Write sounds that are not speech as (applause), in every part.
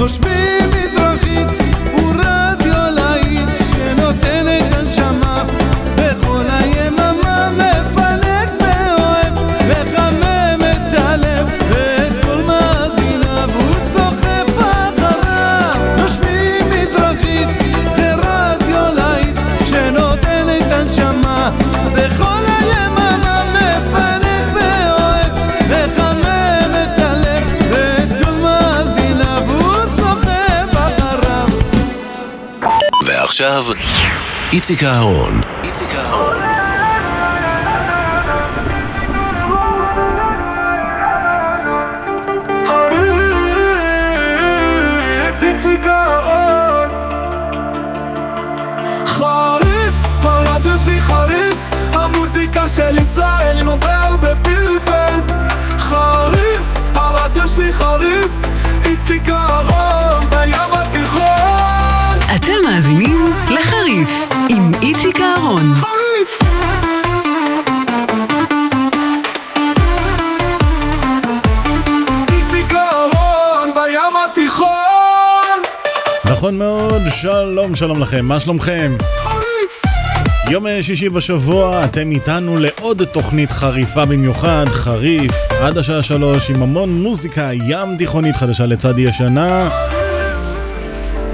נושמים מזרחית ועכשיו, איציק אהרון. איציק אהרון. נכון מאוד, שלום שלום לכם, מה שלומכם? יום שישי בשבוע, אתם איתנו לעוד תוכנית חריפה במיוחד, חריף, עד השעה שלוש, עם המון מוזיקה ים תיכונית חדשה לצד ישנה.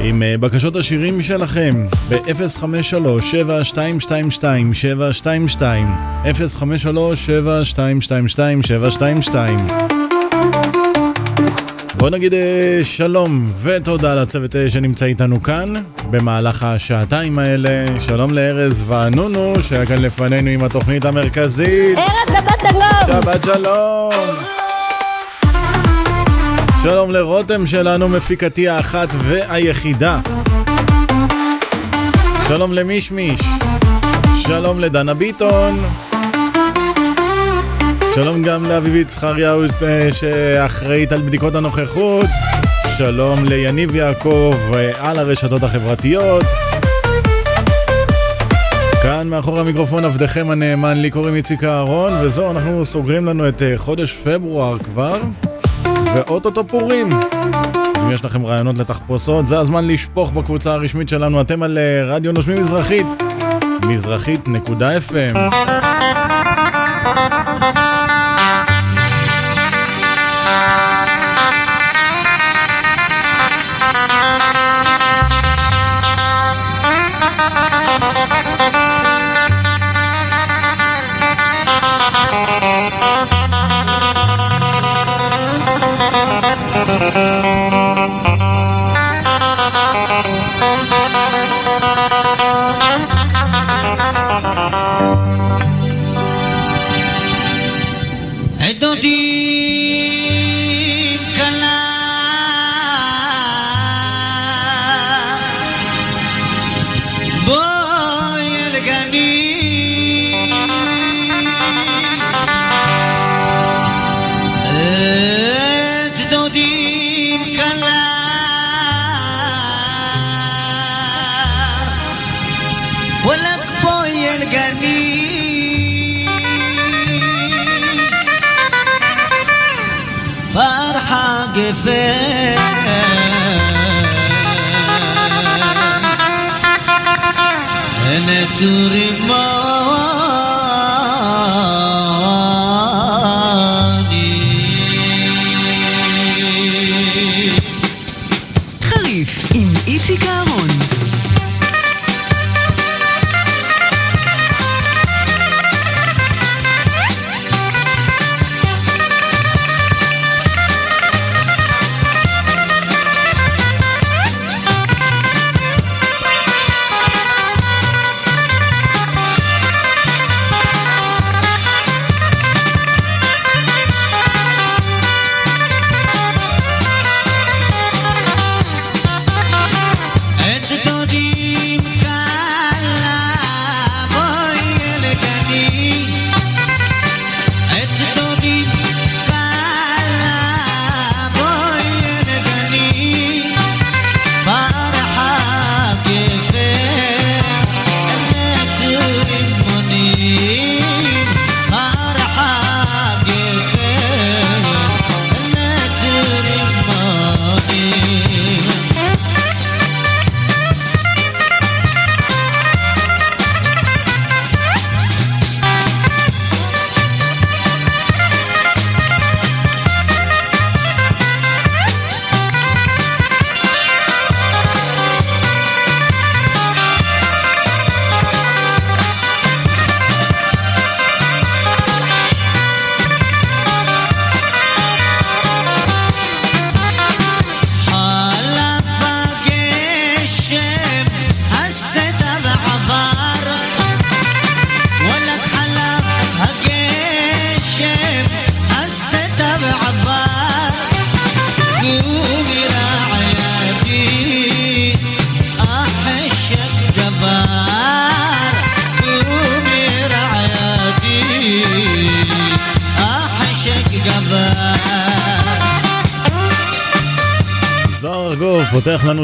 עם אה, בקשות השירים שלכם ב-053-7222-722 053-7222-722 בוא נגיד אה, שלום ותודה לצוות אה, שנמצא איתנו כאן במהלך השעתיים האלה. שלום לארז וענונו שהיה כאן לפנינו עם התוכנית המרכזית. ארץ שבת שלום! שבת שלום! שלום לרותם שלנו, מפיקתי האחת והיחידה. שלום למישמיש. שלום לדנה ביטון. שלום גם לאביבית זכריהו אה, שאחראית על בדיקות הנוכחות. שלום ליניב יעקב אה, על הרשתות החברתיות. כאן מאחורי המיקרופון עבדכם הנאמן, לי קוראים איציק אהרון, וזהו, אנחנו סוגרים לנו את אה, חודש פברואר כבר, ואו-טו-טו פורים. אז אם יש לכם רעיונות לתחפושות, זה הזמן לשפוך בקבוצה הרשמית שלנו. אתם על רדיו נושמים מזרחית, מזרחית.fm. فرحة قفال أنا توري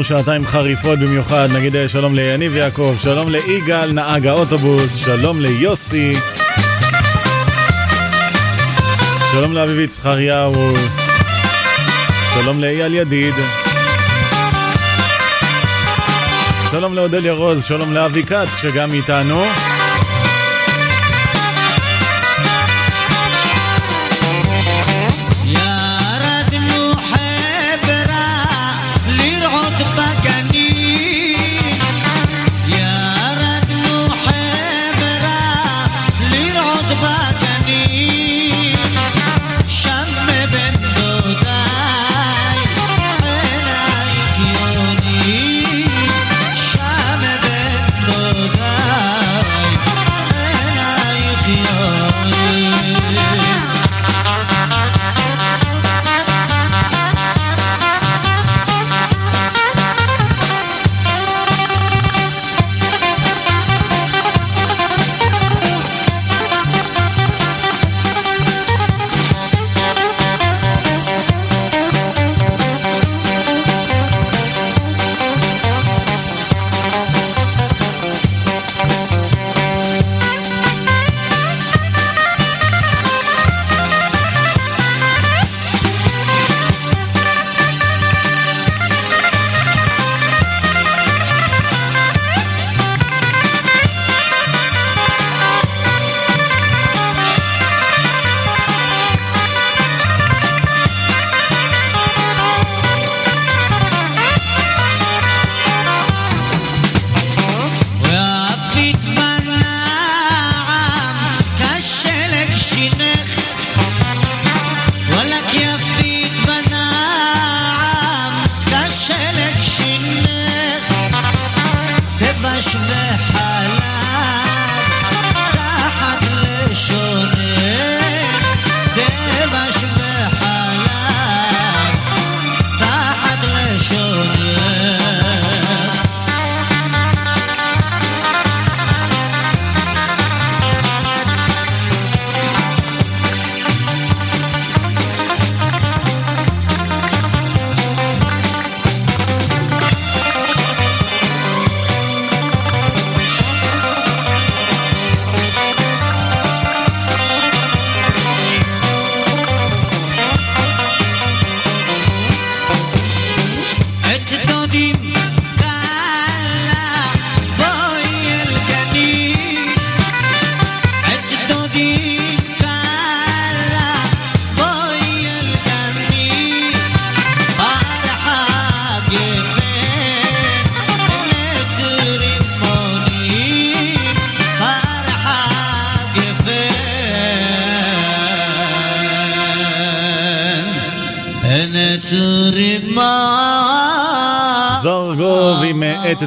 שעתיים חריפות במיוחד, נגיד אה, שלום ליניב יעקב, שלום ליגאל, נהג האוטובוס, שלום ליוסי, שלום לאביבית זכריהו, שלום לאייל ידיד, שלום לאודליה רוז, שלום לאבי כץ שגם איתנו.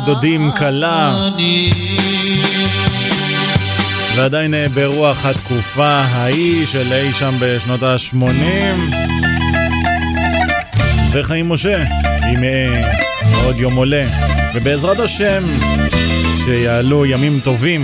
דודים קלה. ועדיין אה, ברוח התקופה ההיא של אי שם בשנות ה-80. זה חיים משה, עם אה, עוד יום עולה. ובעזרת השם, שיעלו ימים טובים.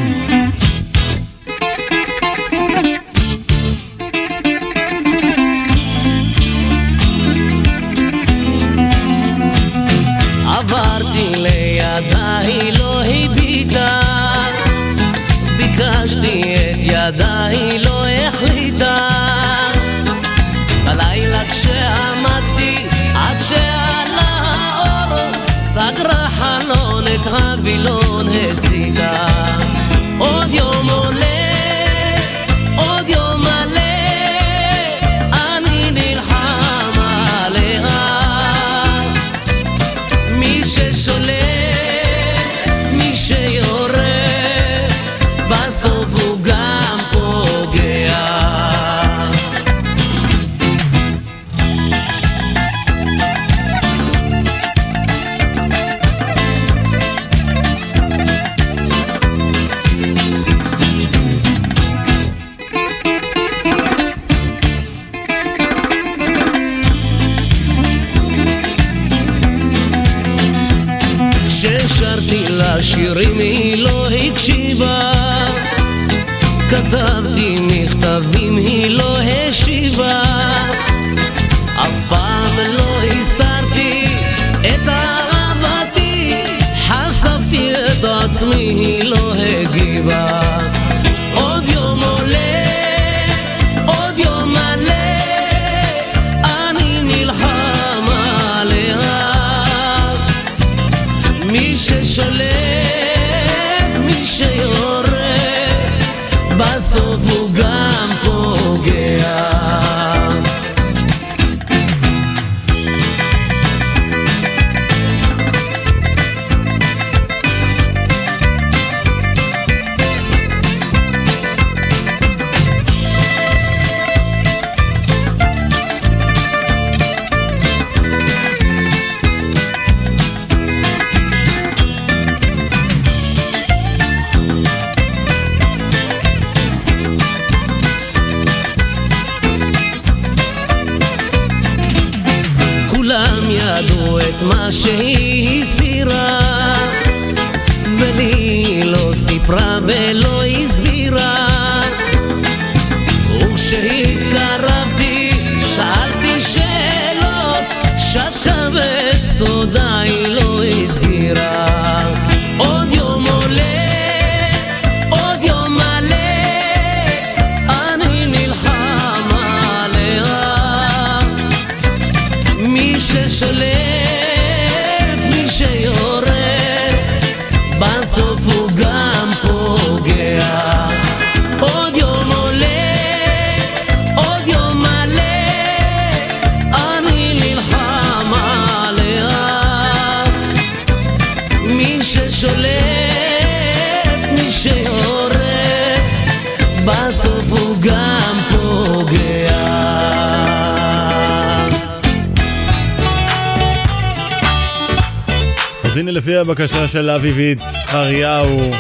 הבקשה של אביבית זכריהו,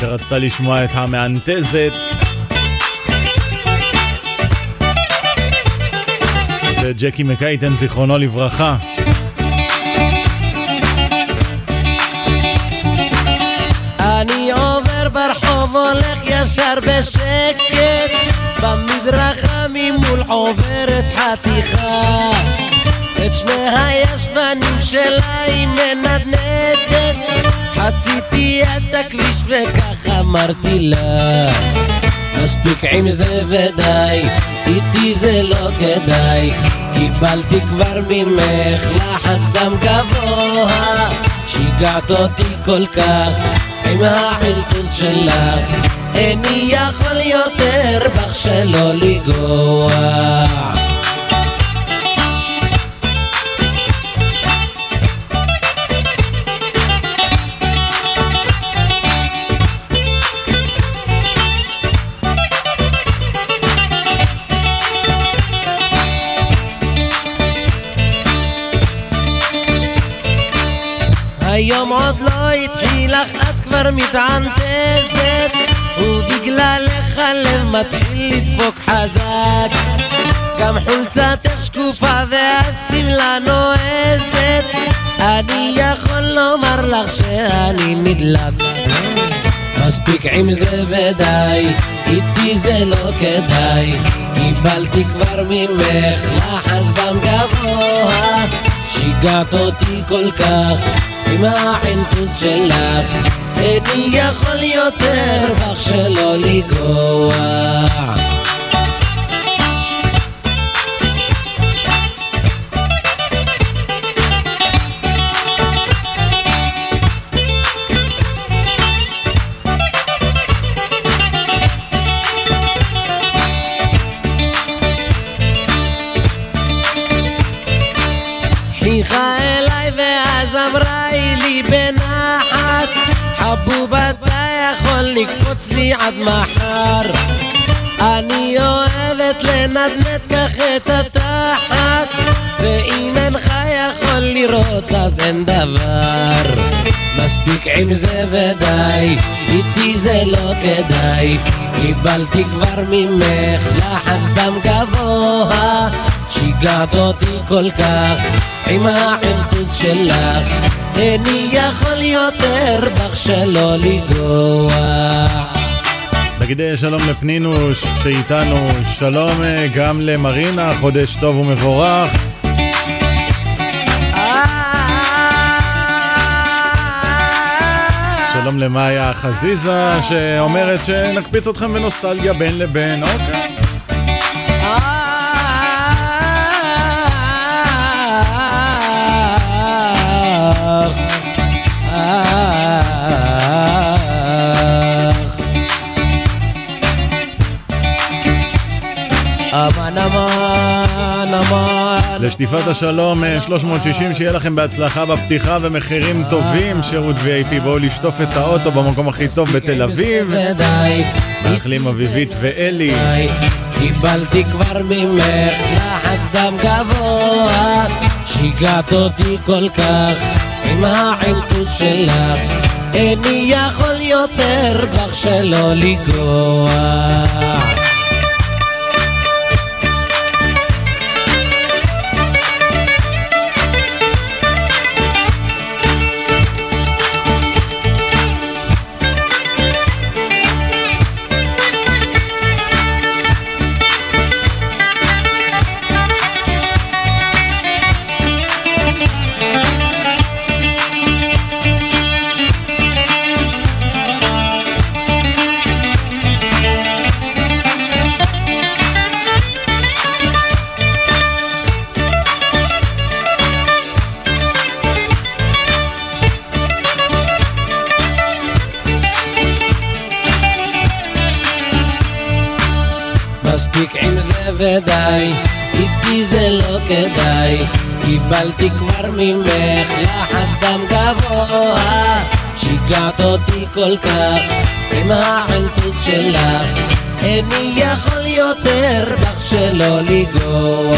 שרצתה לשמוע את המאנטזת. זה ג'קי מקייטן, זיכרונו לברכה. אני עובר ברחוב, הולך ישר בשקט במדרכה ממול עוברת חתיכה את שני אמרתי לה מספיק עם זה ודי, איתי זה לא כדאי. קיבלתי כבר ממך לחץ דם גבוה. שיגעת אותי כל כך עם החלטוס שלך. איני יכול יותר בך שלא לגוע היום עוד לא התחיל אך את כבר מתענתזת ובגללך הלב מתחיל לדפוק חזק. גם חולצתך שקופה והשמלה נועזת. אני יכול לומר לך שאני נדלק. מספיק עם זה ודי, איתי זה לא כדאי. קיבלתי כבר ממך לחץ דם גבוה שיגעת אותי כל כך עם החנטוס שלך. איני יכול יותר בך שלא לגוע כל כך עם הענטוס שלך איני יכול יותר בך שלא לגרוע נגיד אה, שלום לפנינוש שאיתנו, שלום אה, גם למרינה, חודש טוב ומבורך. שלום למאיה חזיזה שאומרת שנקפיץ אתכם בנוסטלגיה בין לבין, אוקיי. לשטיפת השלום אה, 360, שיהיה לכם בהצלחה בפתיחה ומחירים טובים, שירות VIP, בואו לשטוף את האוטו במקום הכי טוב בתל אביב. מאחלים אביבית ואלי. קיבלתי כבר ממך לחץ דם גבוה שיגעת אותי כל כך עם הענטוס שלך איני יכול יותר בך שלא לגרוע כדאי. קיבלתי כבר ממך לחץ דם גבוה. שיגעת אותי כל כך עם הענטוס שלך. איני יכול יותר בך שלא לגרוע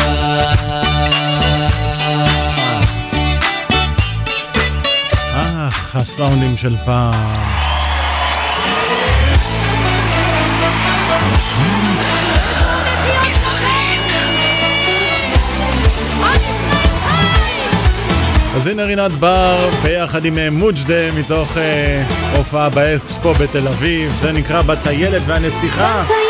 אך, הסאונדים של פעם. אז הנה רינת בר ביחד עם אה, מוג'דה מתוך אה, הופעה באקספו בתל אביב, זה נקרא בטיילת והנסיכה. היא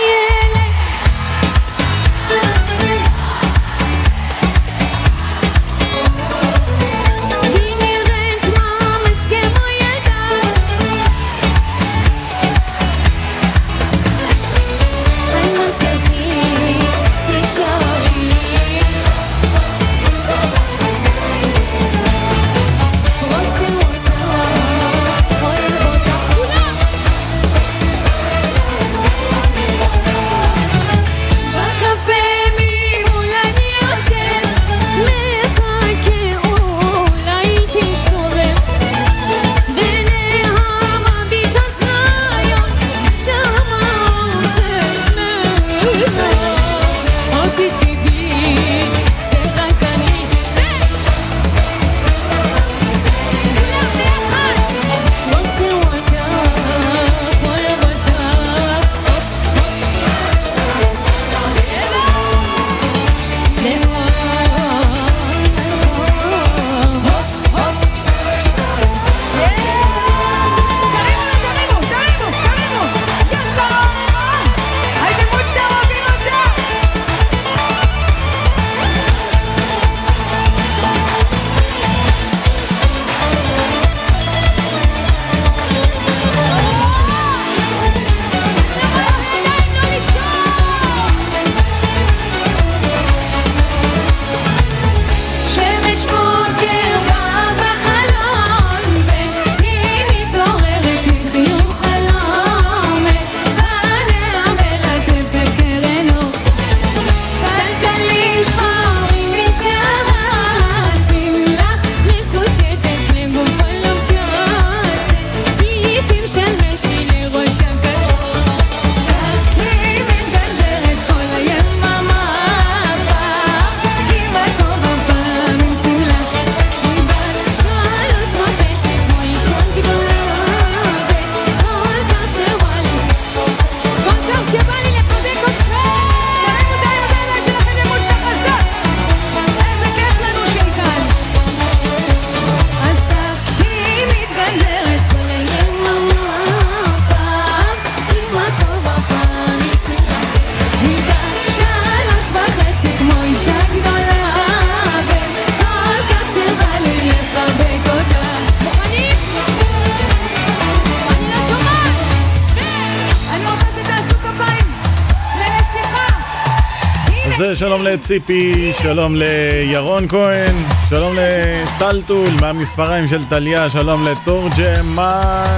לציפי, שלום לירון כהן, שלום לטלטול מהמספריים של טליה, שלום לתורג'מן.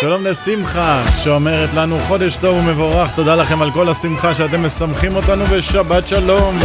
שלום לשמחה, שאומרת לנו חודש טוב ומבורך, תודה לכם על כל השמחה שאתם משמחים אותנו ושבת שלום.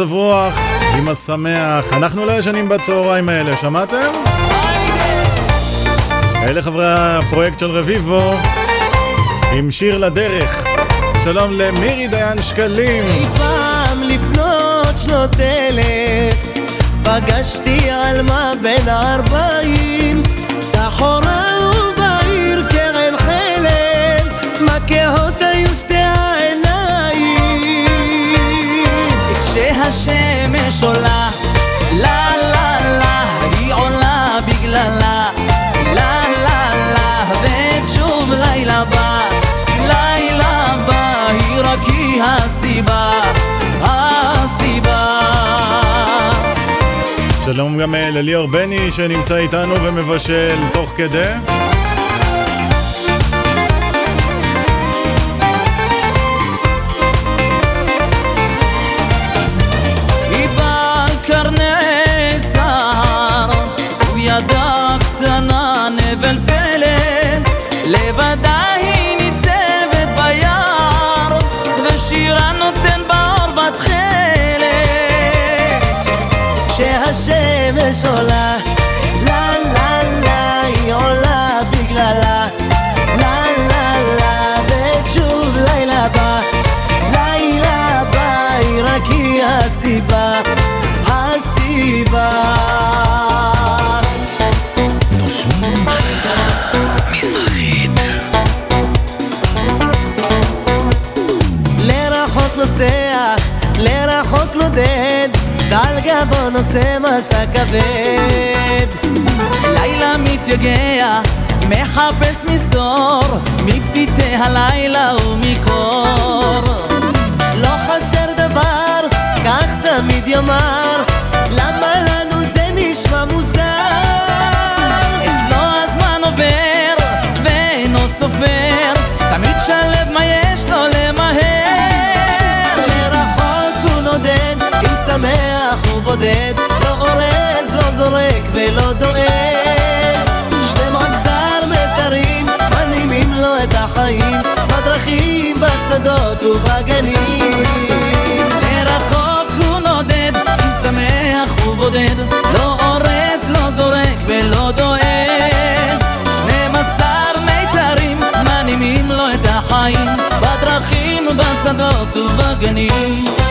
המצב רוח, עם השמח. אנחנו לא ישנים בצהריים האלה, שמעתם? אלה חברי הפרויקט של רביבו, עם שיר לדרך. שלום למירי דיין שקלים. פעם לפנות שנות אלף פגשתי עלמה בן ארבעים צחורה ובעיר קרן חלב מכהות היו כשהשמש עולה, לה לה לה, היא עולה בגללה, לה לה לה, ושוב לילה בא, לילה בא, היא רק היא הסיבה, הסיבה. שלום גם אה, לליאור בני שנמצא איתנו ומבשל תוך כדי. sola. גבו נושא מסע כבד. לילה מתייגע, מחפש מסדור, מפתיתי הלילה ומקור. לא חסר דבר, כך תמיד יאמר, למה לנו זה נשמע מוזר? אצלו הזמן עובר, ואינו סופר, תמיד שלב מה בודד לא אורז, לא זורק ולא דואג 12 מיתרים מנעימים לו את החיים בדרכים, בשדות ובגנים מרחוק הוא נודד, שמח ובודד, לא אורז, לא זורק ולא דואג. 12 מיתרים מנעימים לו את החיים, בדרכים, בשדות ובגנים.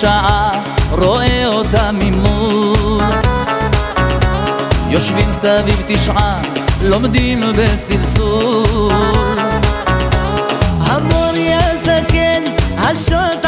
שעה, רואה אותה ממול. יושבים סביב תשעה, לומדים בסלסול. המורי הזקן, השוט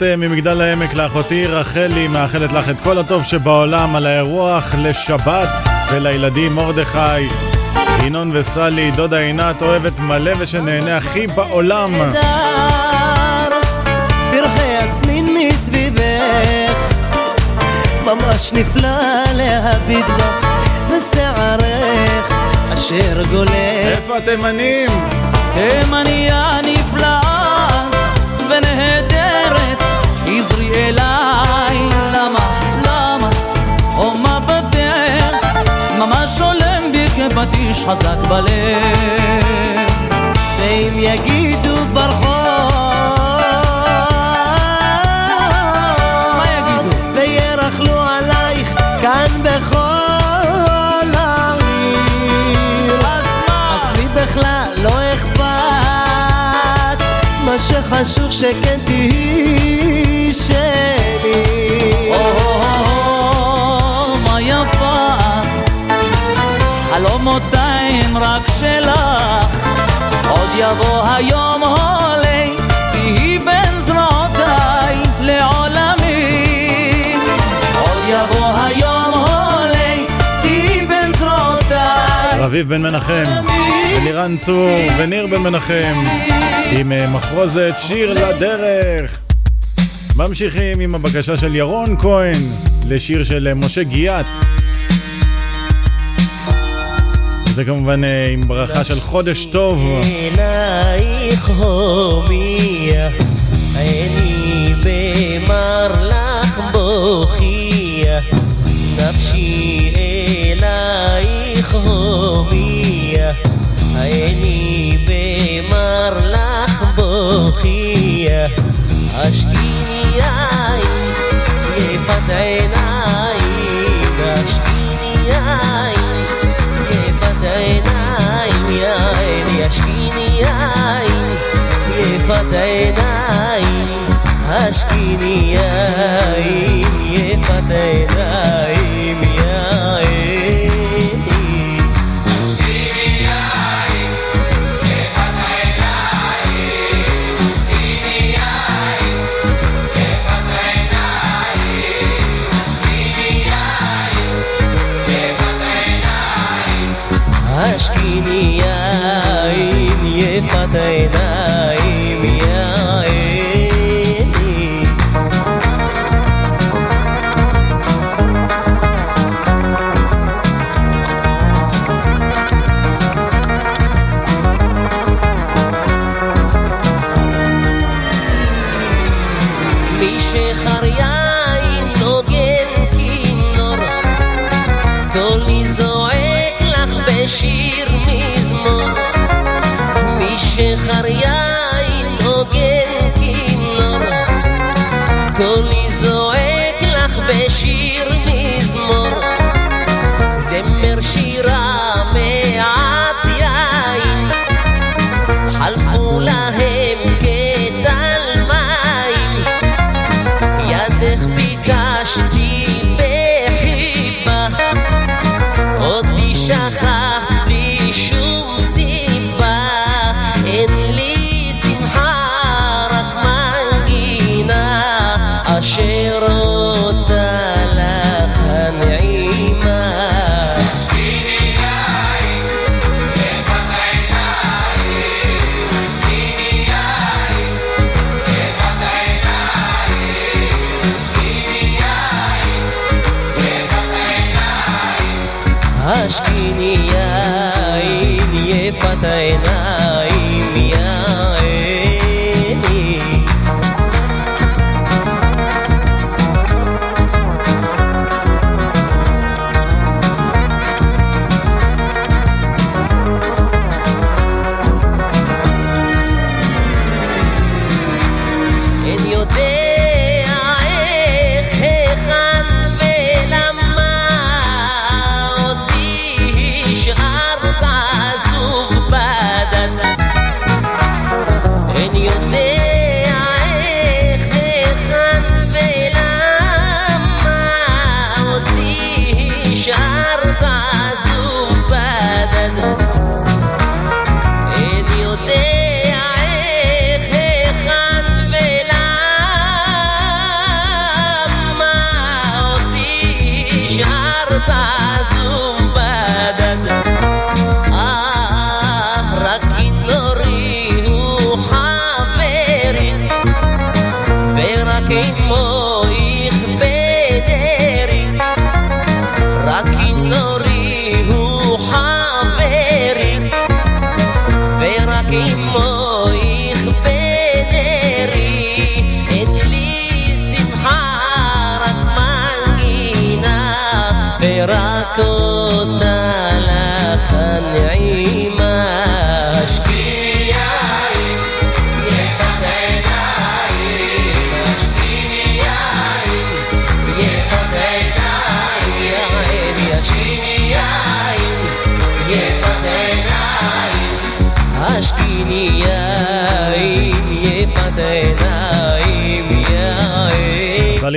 עינת אה, ממגדל העמק לאחותי רחלי מאחלת לך את כל הטוב שבעולם על האירוח לשבת ולילדים מרדכי, ינון וסלי, דודה עינת אוהבת מלא ושנהנה הכי בעולם. ממש נפלא להביט בך בשערך אשר גולך. איפה התימנים? תימניה אליי, למה, למה, או מבטך, ממש עולם בי כפטיש חזק בלב. ואם יגידו ברחוב, מה יגידו? וירכלו עלייך כאן בכל העיר, אז מה? אז לי בכלל לא אכפת, מה שחשוב שכן תהיי חלומותיי הם רק שלך, עוד יבוא היום הולי, תהי בין זרועותיי לעולמי. עוד יבוא היום הולי, תהי בין זרועותיי. רביב בן מנחם, ולירן צור, וניר בן מנחם, עם אה, מחרוזת שיר לדרך. ממשיכים עם הבקשה של ירון כהן לשיר של אה, משה גיאת. זה כמובן אה, עם ברכה של חודש טוב. עינייך השקיני ai e fatena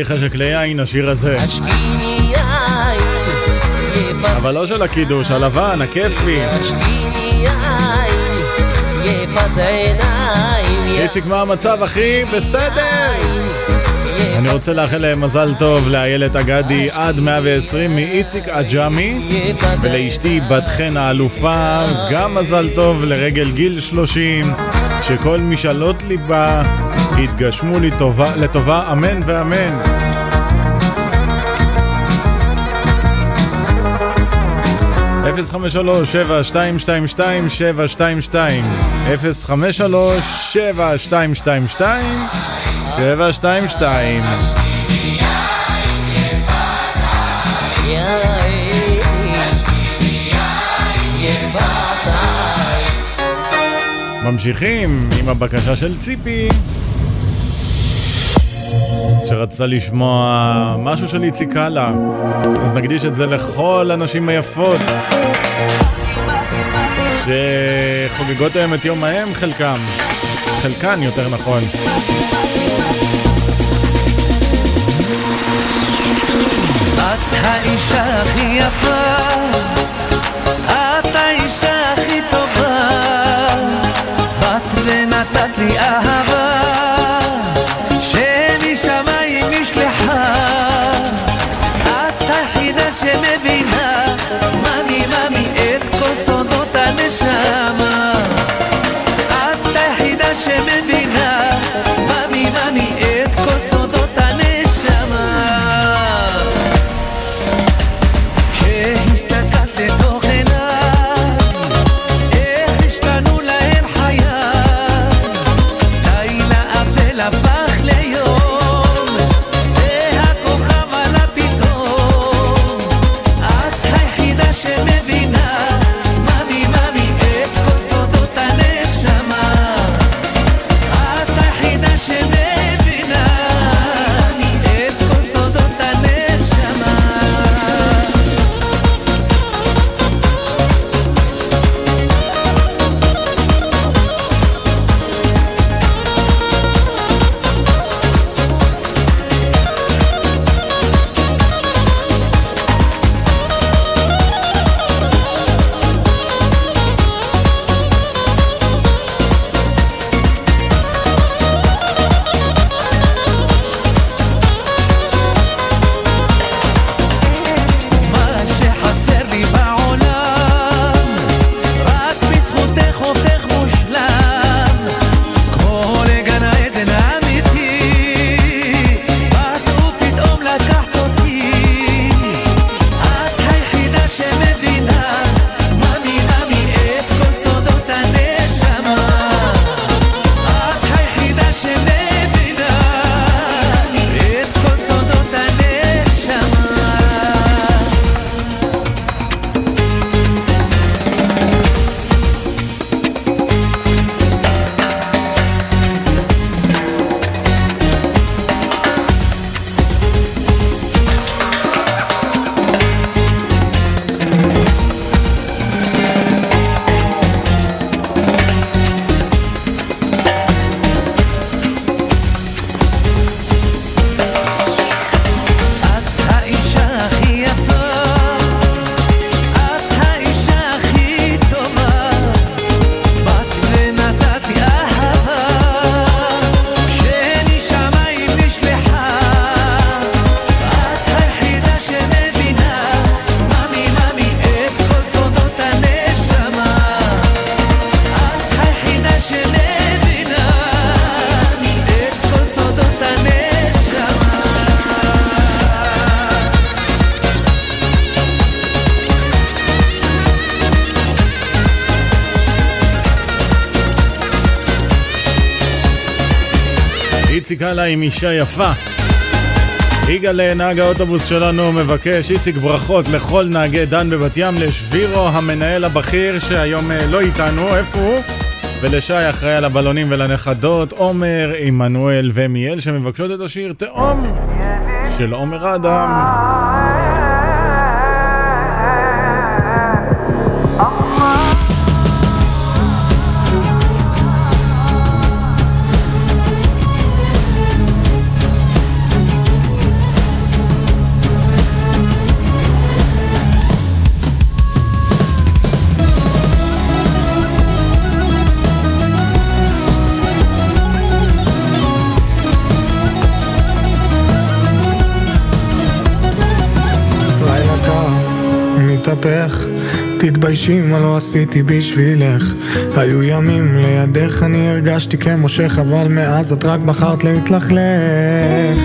לי חשק ליין, השיר הזה. אבל לא של הקידוש, הלבן, הכיפי. איציק, מה המצב, אחי? בסדר! אני רוצה לאחל מזל טוב לאיילת אגדי עד 120 מאיציק עג'מי ולאשתי בת חן האלופה גם מזל טוב לרגל גיל 30 שכל משאלות ליבה יתגשמו לטובה, לטובה אמן ואמן. אפס חמש שלוש שבע שתיים שתיים שתיים שבע שתיים שתיים. אפס חמש שלוש שבע שתיים שתיים שתיים שבע שתיים שתיים. ממשיכים עם הבקשה של ציפי שרצה לשמוע משהו של איציק קאלה אז נקדיש את זה לכל הנשים היפות שחוגגות היום את יום האם חלקם. חלקן יותר נכון. את האישה הכי יפה, את האישה הכי טובה, באת ונתת לי אהבה, עם אישה יפה. יגאל, נהג האוטובוס שלנו, מבקש, איציק ברכות לכל נהגי דן בבת ים, לשבירו המנהל הבכיר שהיום אה, לא איתנו, איפה הוא? ולשי אחראי על הבלונים ולנכדות, עומר, עמנואל ומיאל שמבקשות את השיר תאום של עומר אדם. תתביישי מה לא עשיתי בשבילך. היו ימים לידך אני הרגשתי כמושך, אבל מאז את רק בחרת להתלכלך.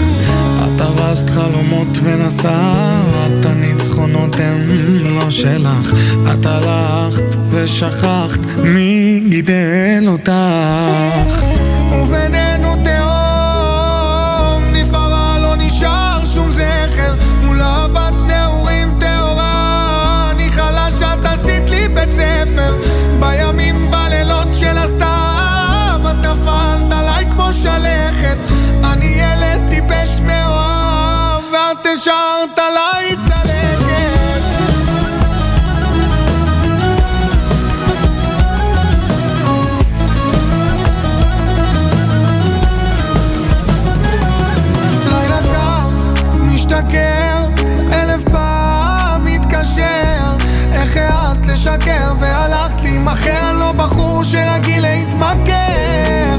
את הרסת חלומות ונסעת, הניצחונות הם לא שלך. את הלכת ושכחת מי גידל אותך. ובינינו ספר בימים בלילות של הסתיו. את נפלת עליי כמו שלכת אני ילד טיפש מאוהב ואת השארת עליי צלקת לשקר והלכת להימכר לא בחור שרגיל להתמכר.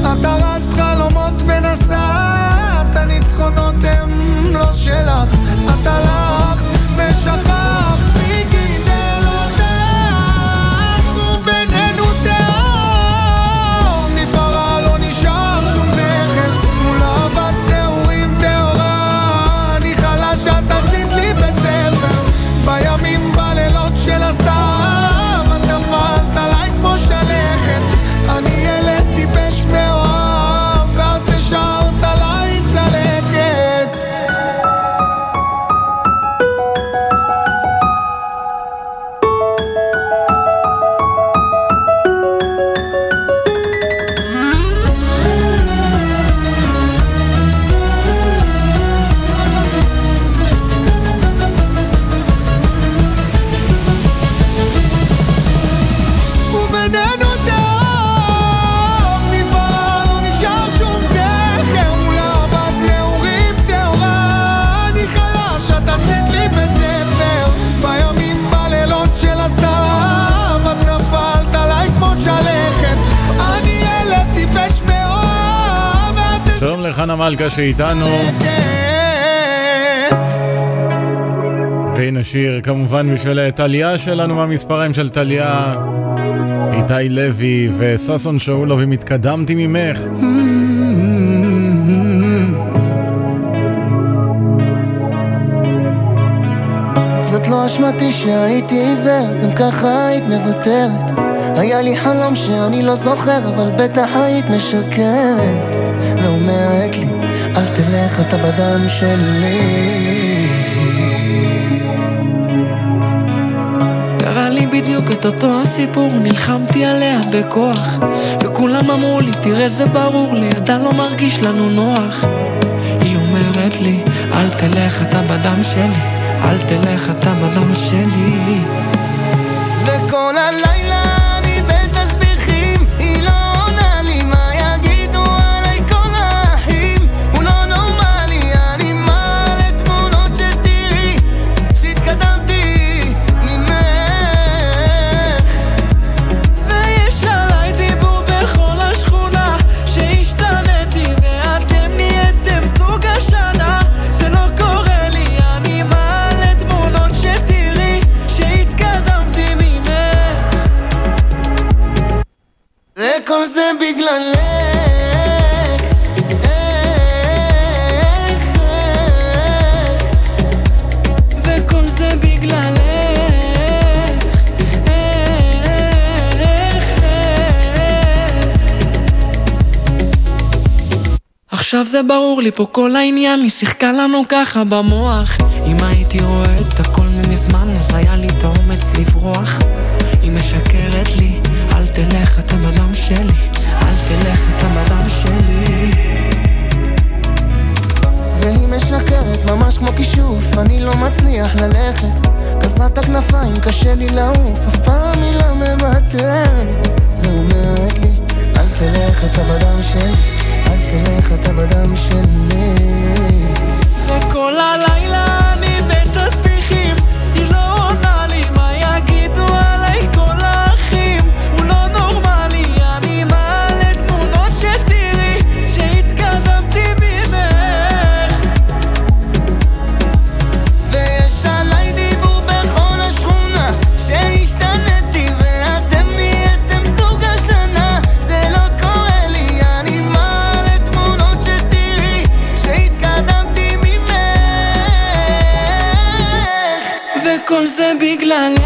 את הרסת חלומות ונסעת, הניצחונות הם לא שלך מלכה שאיתנו, והנה שיר כמובן בשביל טליה שלנו מהמספריים של טליה, איתי לוי וששון שאולוב אם התקדמתי ממך. זאת לא אשמתי שהייתי עיוור, גם ככה היית מוותרת. היה לי חלום שאני לא זוכר, אבל בטח היית משקרת. ואומרת לי, אל תלך, אתה בדם שלי. קרה לי בדיוק את אותו הסיפור, נלחמתי עליה בכוח וכולם אמרו לי, תראה זה ברור, לידה לא מרגיש לנו נוח היא אומרת לי, אל תלך אתה בדם שלי, אל תלך אתה בדם שלי וכל הלילה זה ברור לי פה כל העניין, היא שיחקה לנו ככה במוח. אם הייתי רואה את הכל ממזמן, אז היה לי את האומץ לברוח. היא משקרת לי, אל תלך, אתה בדם שלי. אל תלך, אתה בדם שלי. והיא משקרת ממש כמו כישוף, אני לא מצליח ללכת. קסרת הכנפיים, קשה לי לעוף, אף פעם היא לא מוותרת. ואומרת לי, אל תלך, אתה בדם שלי, תלך, אתה בדם שלי. וכל הלילה בגללך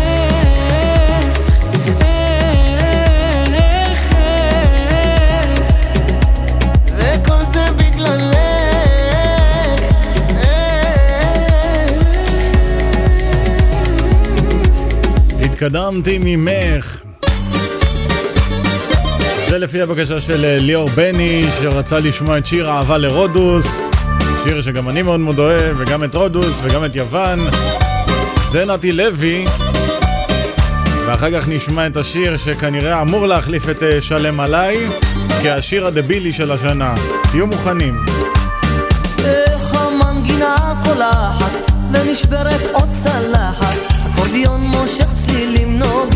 התקדמתי ממך. זה לפי הבקשה של אה, ליאור בני, שרצה לשמוע את שיר אהבה לרודוס. שיר שגם אני מאוד מאוד אוהב, וגם את רודוס, וגם את יוון. זה נתי לוי. ואחר כך נשמע את השיר שכנראה אמור להחליף את אה, שלם עליי, כהשיר הדבילי של השנה. תהיו מוכנים. איך המנגינה קולחת ונשברת עוד צלחת אקורדיון מושך צלילים נוגים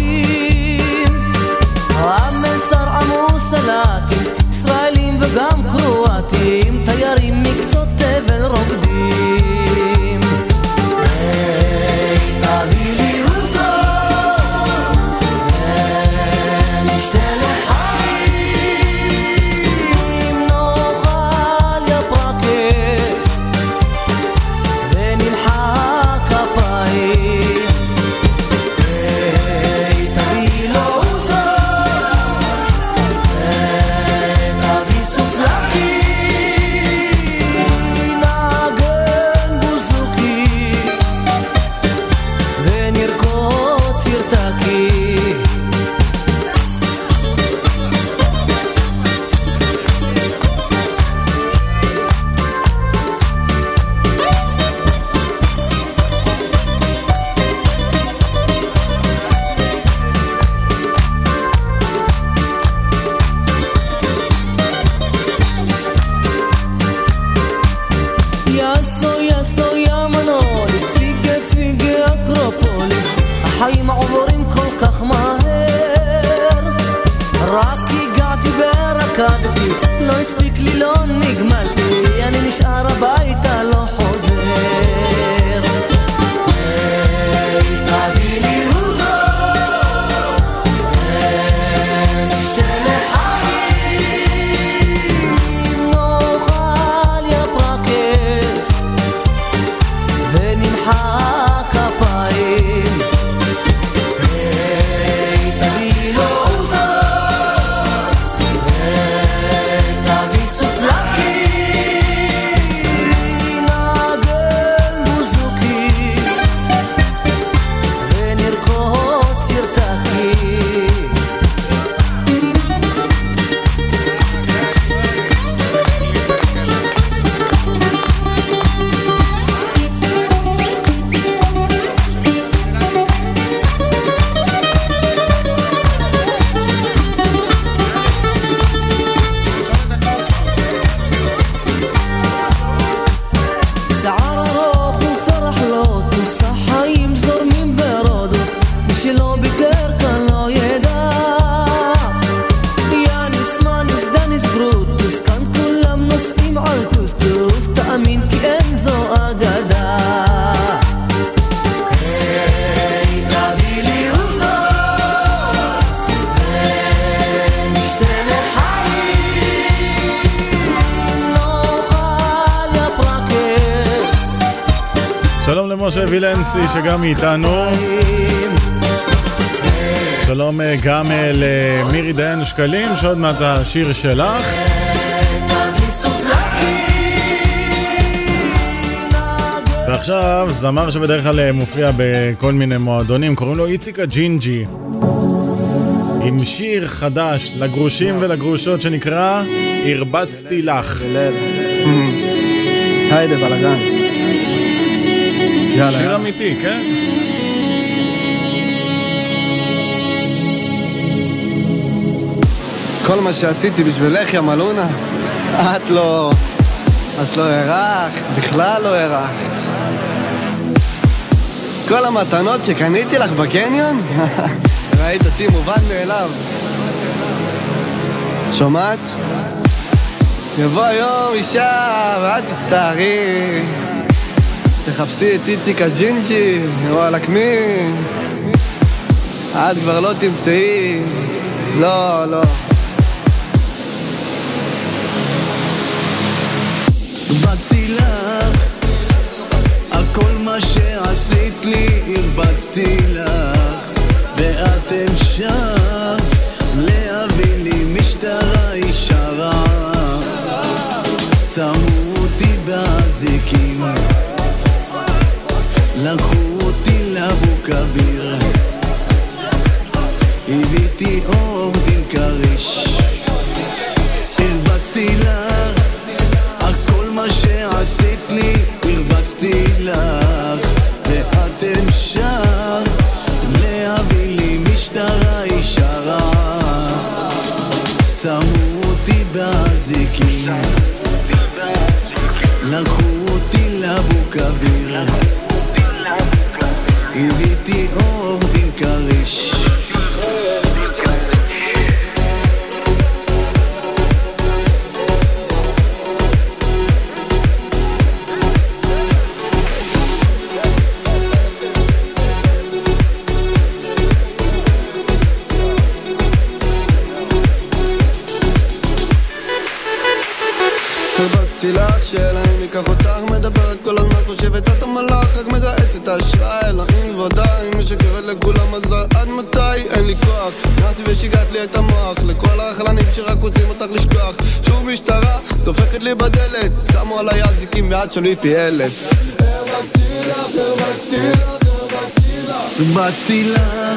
שגם איתנו. שלום אה, גם אה, למירי דיין שקלים, שעוד מעט השיר שלך. ועכשיו, זמר שבדרך כלל אה, מופיע בכל מיני מועדונים, קוראים לו איציק הג'ינג'י. עם שיר חדש לגרושים ולגרושות שנקרא "הרבצתי לך". (laughs) היי זה בלאגן. יאללה, שיר. אמיתי, כן? כל מה שעשיתי בשבילך, יא מלונה, את לא... את לא הארכת, בכלל לא הארכת. כל המתנות שקניתי לך בקניון, (laughs) ראית אותי מובן מאליו. שומעת? יבוא יום אישה ואת תצטערי תחפשי את איציק הג'ינג'י, וואלכ מי את כבר לא תמצאי. לא, לא. הרבצתי לך, על כל מה שעשית לי הרבצתי לך, absolut i LF. Vaktstilla, vaktstilla, vaktstilla.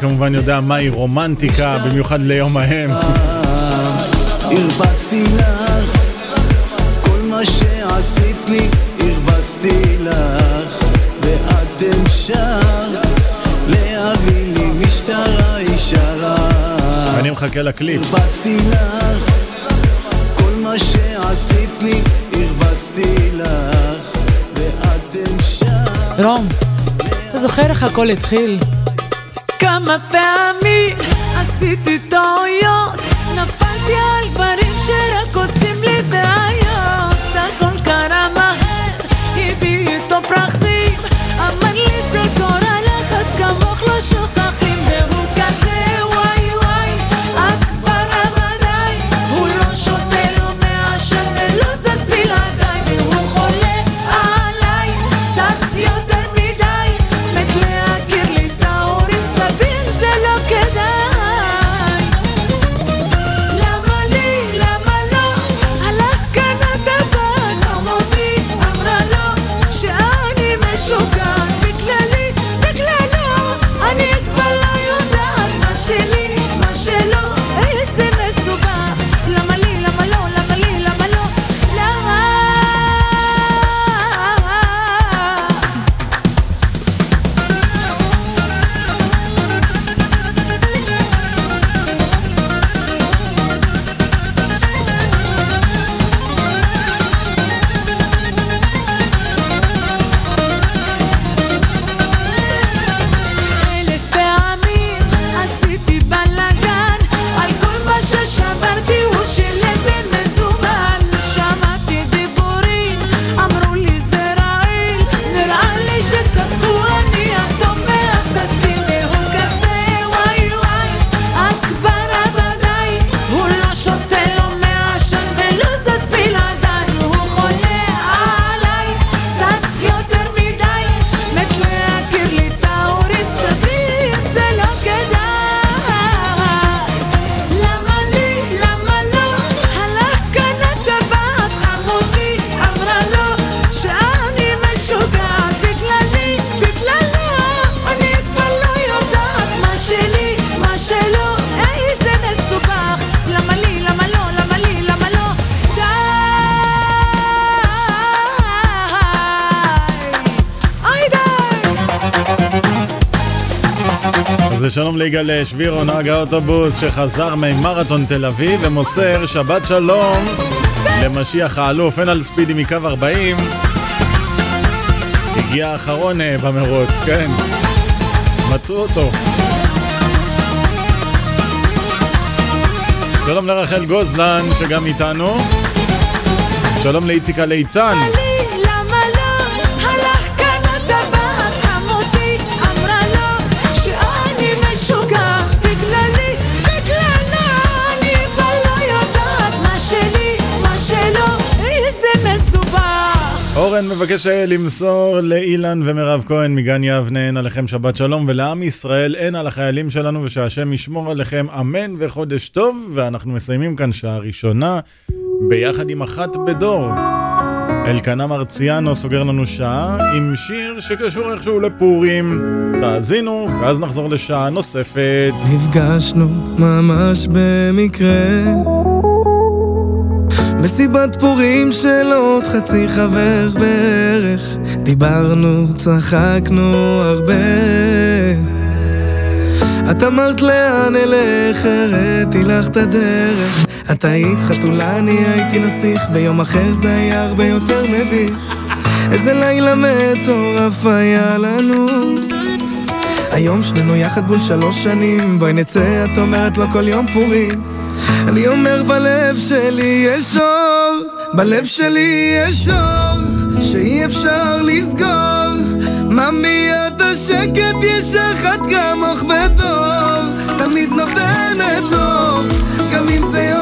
כמובן יודע מהי רומנטיקה, במיוחד ליום ההם. הרבצתי לך, כל מה שעשית לי, הרבצתי לך, ואת המשך להביא לי משטרה ישרה. אני מחכה לקליפ. הרבצתי לך, כל מה שעשית לי, הרבצתי לך, ואת המשך רום, אתה זוכר איך הכל התחיל? כמה פעמים עשיתי טעויות, נפלתי על דברים שרק עושים ושלום ליגאל שבירו, נהג האוטובוס שחזר ממרתון תל אביב ומוסר שבת שלום למשיח האלוף, אין על ספידי מקו 40. הגיע האחרון אה, במרוץ, כן. מצאו אותו. שלום לרחל גוזלן שגם איתנו. שלום לאיציקה ליצן. מבקש אה, למסור לאילן ומירב כהן מגן יבנה, אין עליכם שבת שלום, ולעם ישראל אין על החיילים שלנו, ושהשם ישמור עליכם, אמן וחודש טוב. ואנחנו מסיימים כאן שעה ראשונה, ביחד עם אחת בדור. אלקנה מרציאנו סוגר לנו שעה עם שיר שקשור איכשהו לפורים. תאזינו, ואז נחזור לשעה נוספת. נפגשנו ממש במקרה מסיבת פורים של עוד חצי חבר בערך. דיברנו, צחקנו הרבה. את אמרת לאן אלך, הראיתי לך את הדרך. את היית חתולה, אני הייתי נסיך ביום אחר זה היה הרבה יותר מביך. איזה לילה מטורף היה לנו. היום שנינו יחד בול שלוש שנים בואי נצא, את אומרת לו כל יום פורים אני אומר בלב שלי יש אור בלב שלי יש אור שאי אפשר לסגור. ממי את השקט יש אחת כמוך בדור תמיד נותנת אור גם אם זה יום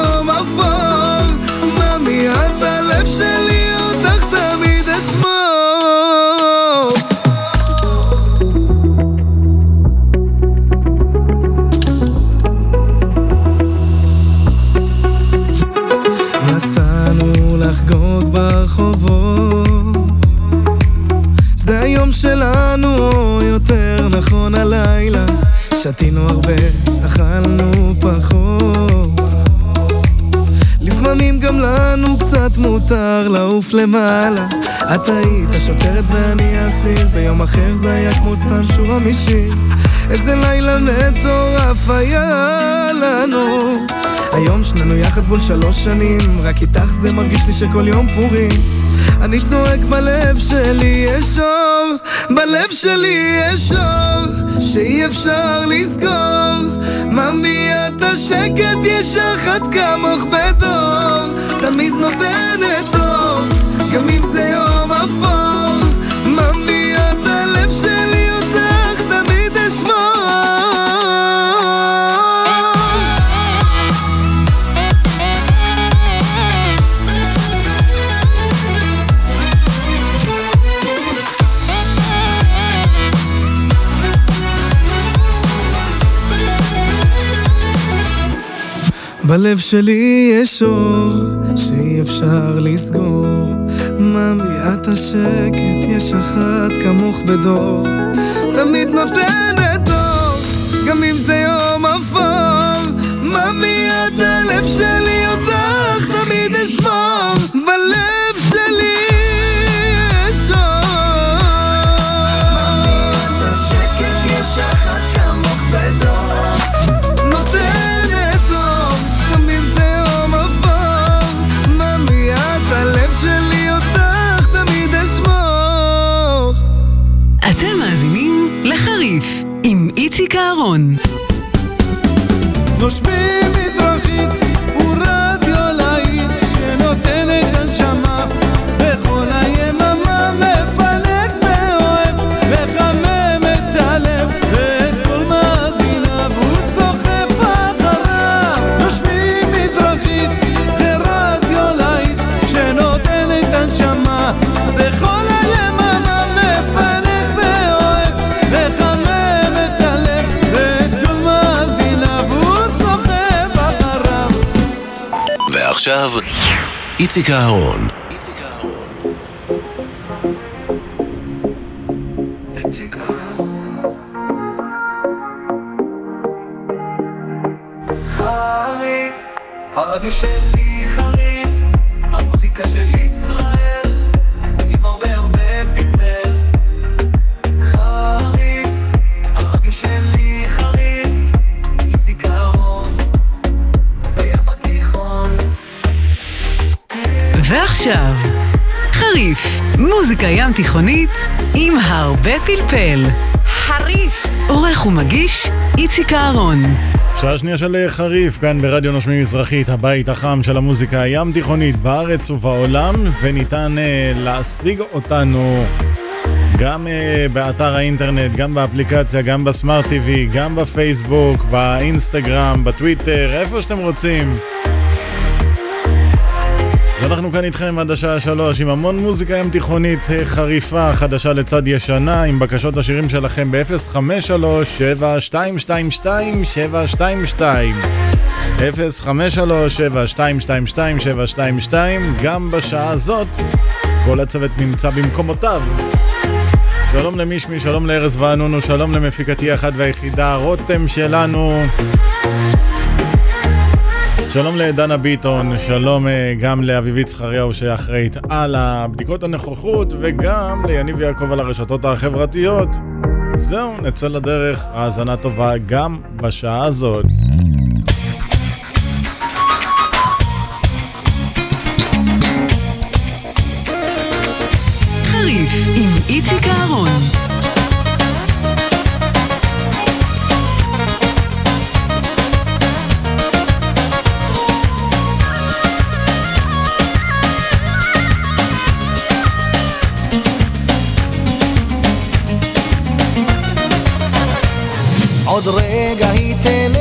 הלילה שתינו הרבה, אכלנו פחות. לפעמים גם לנו קצת מותר לעוף למעלה. את היית השוטרת ואני האסיר ביום אחר זה היה כמו סתם שורה משיר. איזה לילה מטורף היה לנו. היום שנינו יחד בול שלוש שנים רק איתך זה מרגיש לי שכל יום פורים אני צועק בלב שלי יש אור. בלב שלי יש אור שאי אפשר לסגור. ממי את השקט יש אחת כמוך בדור. תמיד נותנת אור גם אם זה יום אפור בלב שלי יש אור שאי אפשר לסגור. ממי את השקט יש אחת כמוך בדור. תמיד נותנת אור גם אם זה יום אפור. ממי את הלב שלי אותך תמיד אשמור. בלב ועכשיו, איציק אהרון. חריף, תיכונית עם הרבה פלפל. חריף. עורך ומגיש, איציק אהרון. שעה שנייה של חריף, כאן ברדיו נושמים מזרחית, הבית החם של המוזיקה הים תיכונית בארץ ובעולם, וניתן uh, להשיג אותנו גם uh, באתר האינטרנט, גם באפליקציה, גם בסמארט TV, גם בפייסבוק, באינסטגרם, בטוויטר, איפה שאתם רוצים. אז אנחנו כאן איתכם עד השעה שלוש עם המון מוזיקה ים תיכונית אה, חריפה, חדשה לצד ישנה, עם בקשות השירים שלכם ב-053-7222-722 053-7222-722 גם בשעה הזאת כל הצוות נמצא במקומותיו. שלום למישמי, שלום לארז וענונו, שלום למפיקתי האחת והיחידה, רותם שלנו שלום לדנה ביטון, שלום אה, גם לאביבית זכריהו שאחראית על הבדיקות הנוכחות וגם ליניב יעקב על הרשתות החברתיות. זהו, נצא לדרך, האזנה טובה גם בשעה הזאת. חריף עם איציק אהרון. עוד רגע היא תלך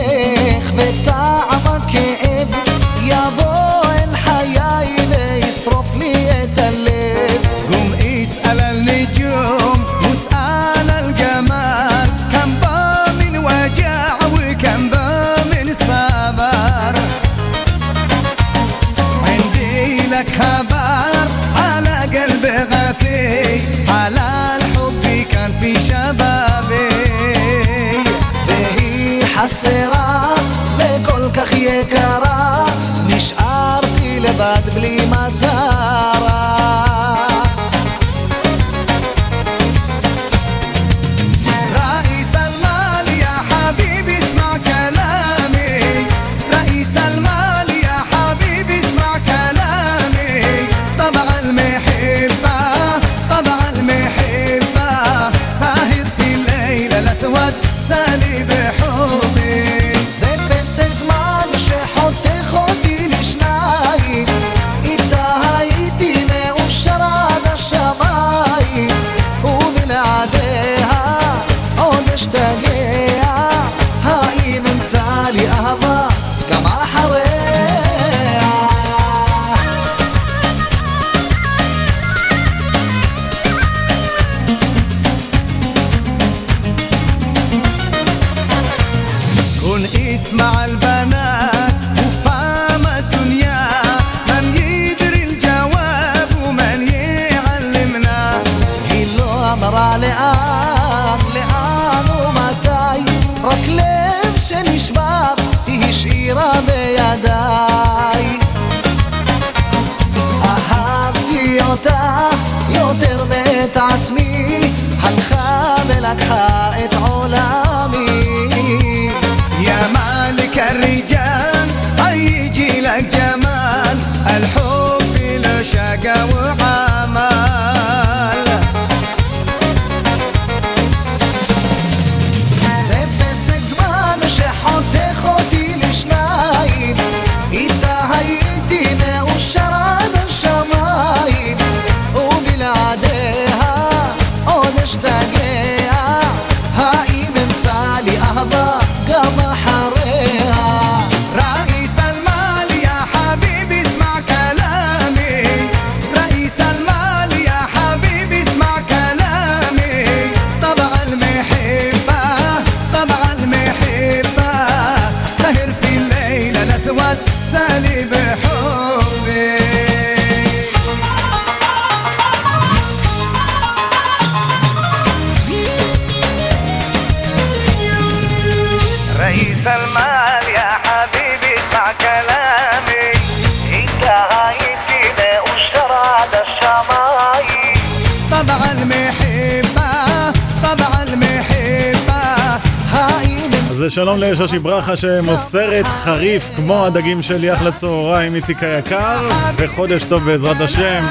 שלום לשושי ברכה שמוסרת חריף כמו הדגים שלי אחלה צהריים, איציק היקר, וחודש טוב בעזרת השם.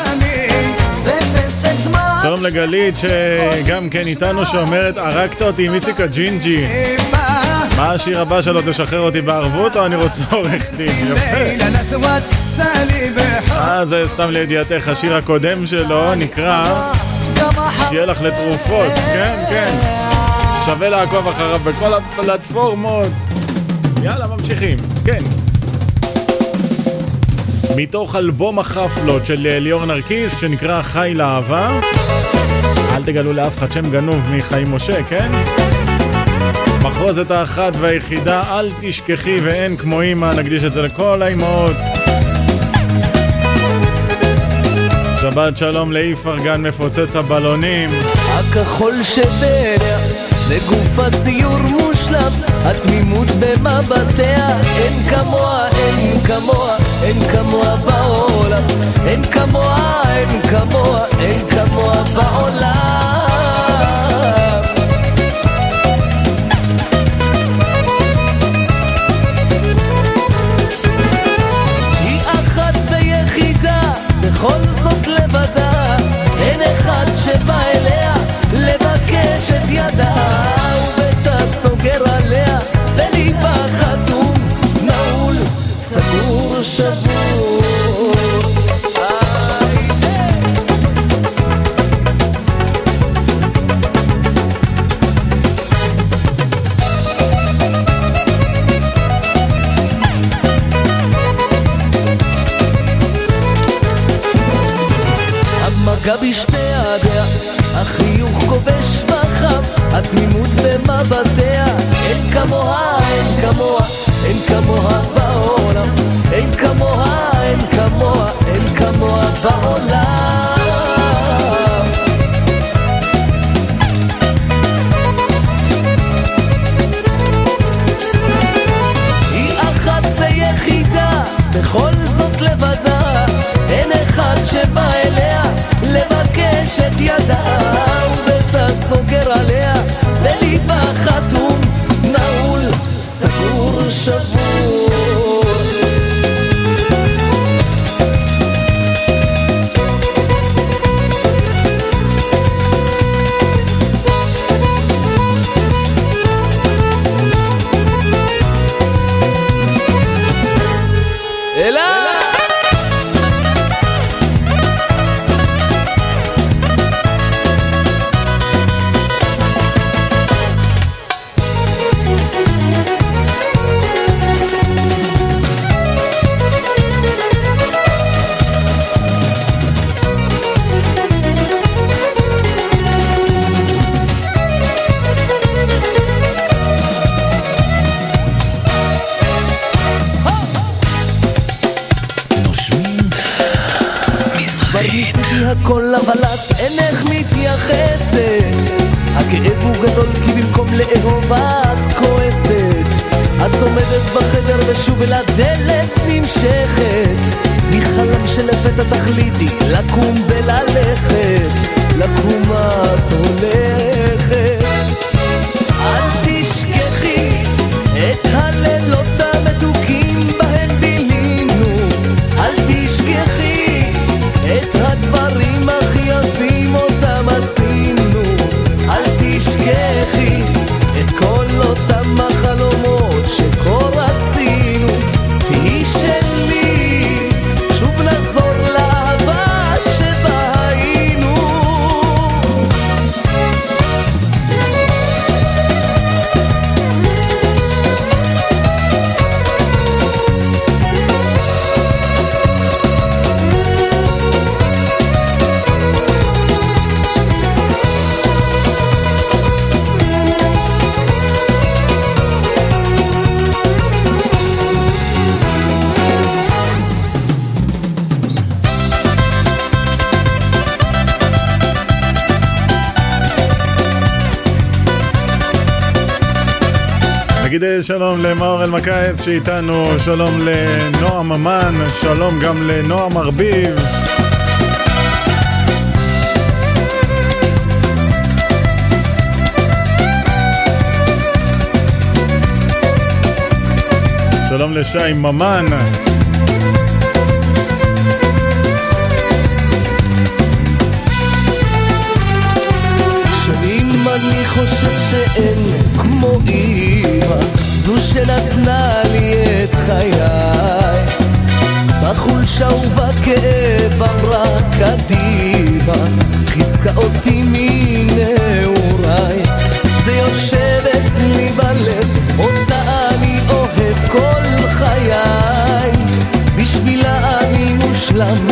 שלום לגלית שגם כן איתנו שאומרת הרגת אותי עם איציק הג'ינג'י. מה השיר הבא שלו? תשחרר אותי בערבות או אני רוצה עורך דין? יפה. אה, זה סתם לידיעתך, השיר הקודם שלו נקרא שיהיה לך לתרופות, כן, כן. שווה לעקוב אחריו בכל הפלטפורמות. יאללה, ממשיכים, כן. מתוך אלבום החפלות של אה, ליאור נרקיס שנקרא חי לאהבה. אל תגלו לאף אחד שם גנוב מחיים משה, כן? מחרוזת האחת והיחידה, אל תשכחי ואין כמו אימא, נקדיש את זה לכל האימהות. שבת שלום לאיפרגן מפוצץ הבלונים. הכחול שבעיניה, לגופה ציור מושלם, התמימות במבטיה, אין כמוה, אין כמוה, אין כמוה בעולם, אין כמוה, אין כמוה, אין כמוה בעולם. שלום למאור אלמקייץ שאיתנו, שלום לנועם ממן, שלום גם לנועם ארביב. שלום לשי ממן. שנים אני חושב שאין כמו אימא זו שנתנה לי את חיי. בחולשה ובכאב אמרה קדימה, חיזקה אותי מנעוריי. זה יושב אצלי בלב, אותה אני אוהב כל חיי. בשבילה אני מושלם,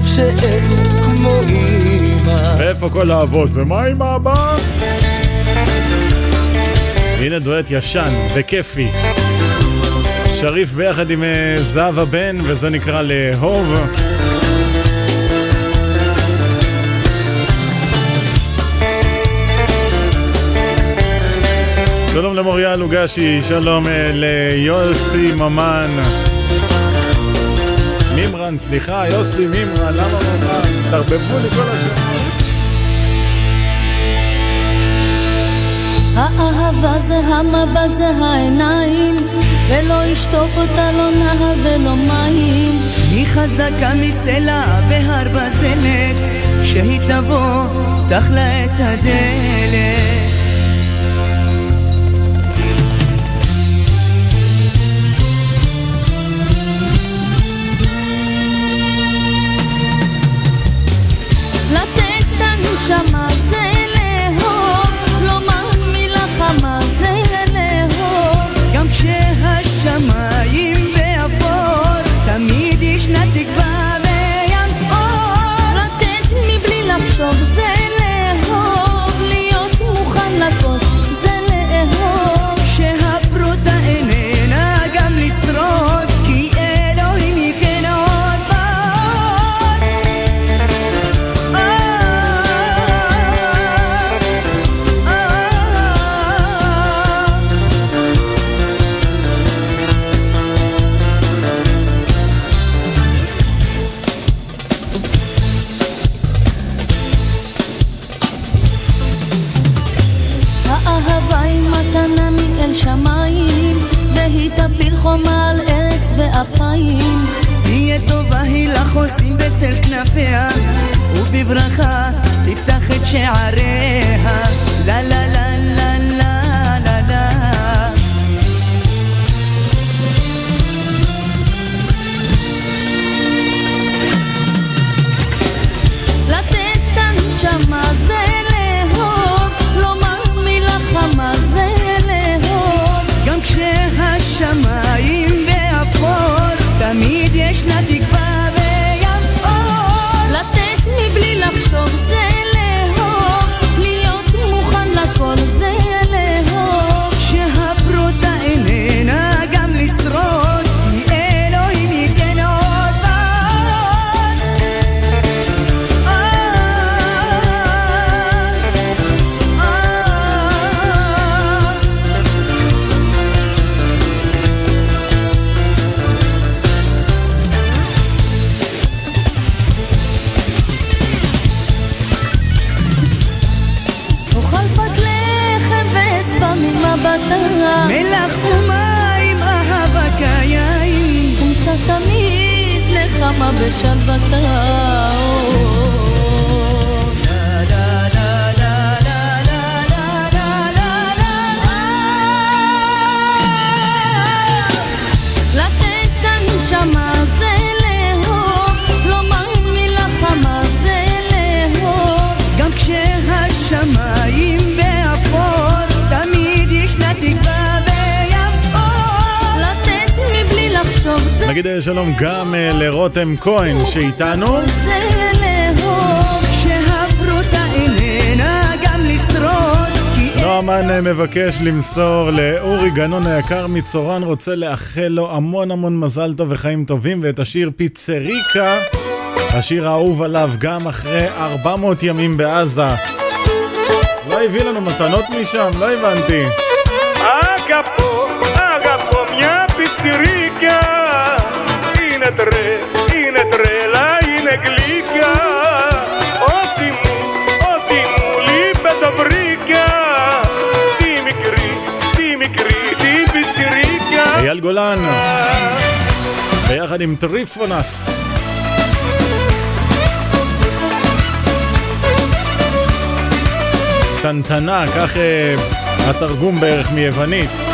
חושב שאין כמו אימא. ואיפה כל האבות? ומה עם האבא? הנה דואט ישן וכיפי. שריף ביחד עם אה, זהב הבן, וזה נקרא לאהוב. שלום למוריה לוגשי, שלום אה, ליוסי ממן. מימרן, סליחה, יוסי מימרן, למה לא מימרן? תערבבו לי כל השנים. האהבה זה המבט, זה העיניים, ולא ישטוף אותה לא נהר ולא מים. היא חזקה מסלע והר בזלת, כשהיא תבוא, תחלה את הדלת. רותם כהן שאיתנו. נועמן מבקש למסור לאורי גנון היקר מצורן, רוצה לאחל לו המון המון מזל טוב וחיים טובים, ואת השיר פיצריקה, השיר האהוב עליו גם אחרי 400 ימים בעזה. לא הביא לנו מתנות משם? לא הבנתי. גולן, ביחד עם טריפונס. קטנטנה, כך אה, התרגום בערך מיוונית.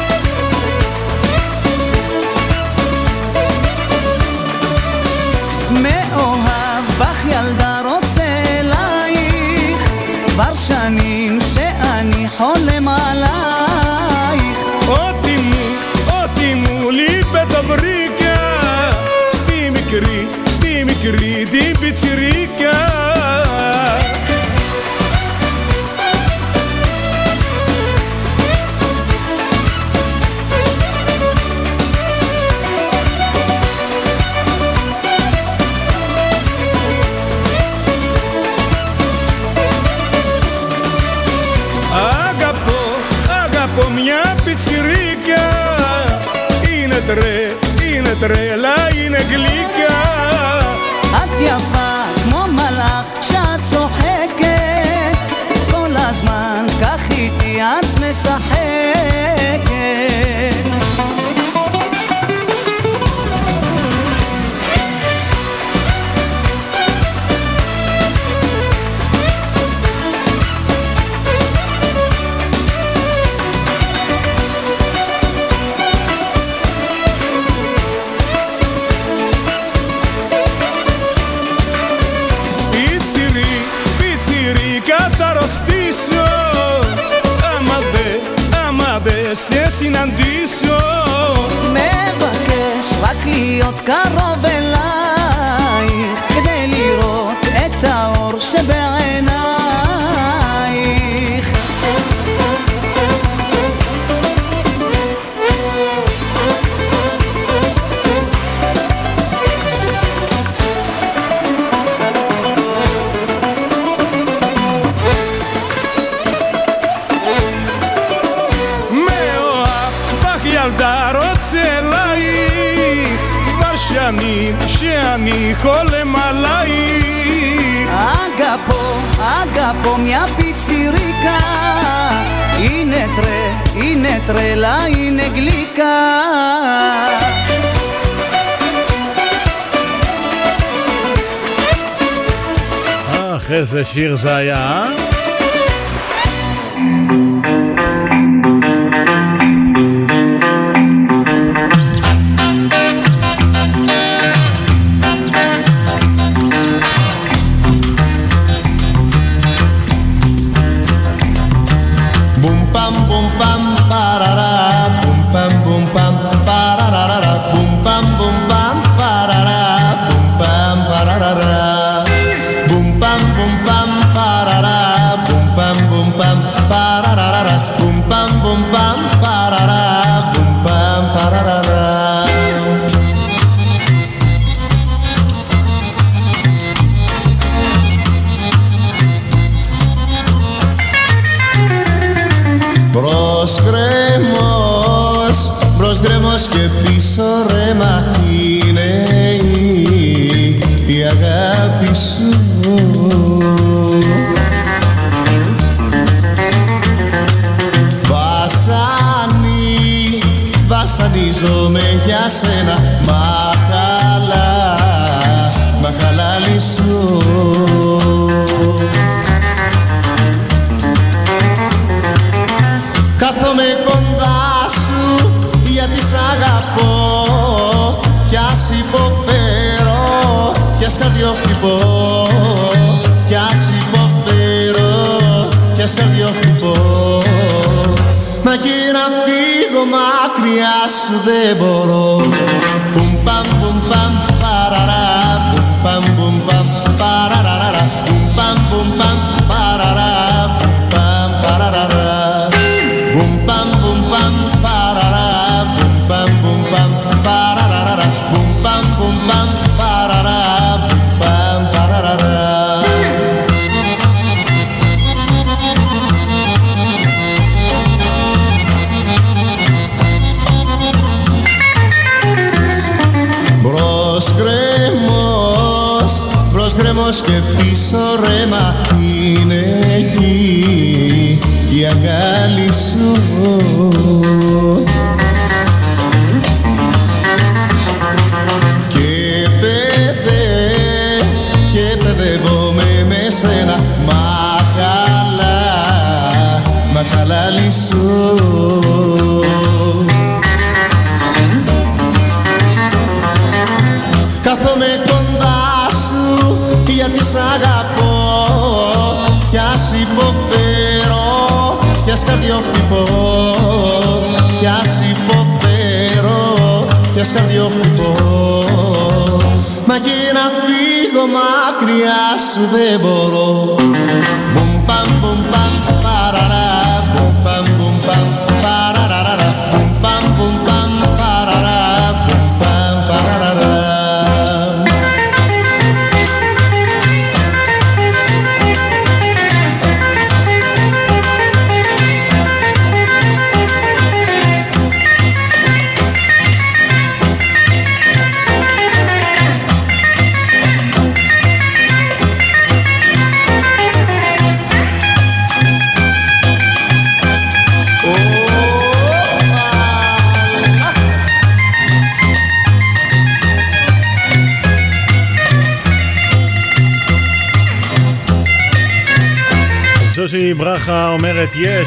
איזה שיר זה היה, אה?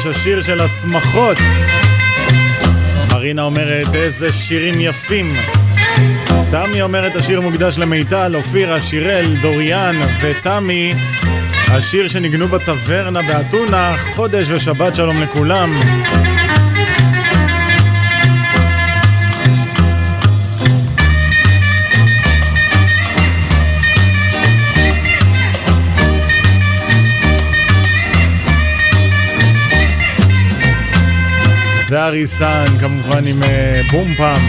יש השיר של השמחות. מרינה אומרת, איזה שירים יפים. תמי אומרת, השיר מוקדש למיטל, אופירה, שיראל, דוריאן ותמי. השיר שניגנו בטברנה באתונה, חודש ושבת שלום לכולם. זה אריסן, כמובן עם אה, בום פעם.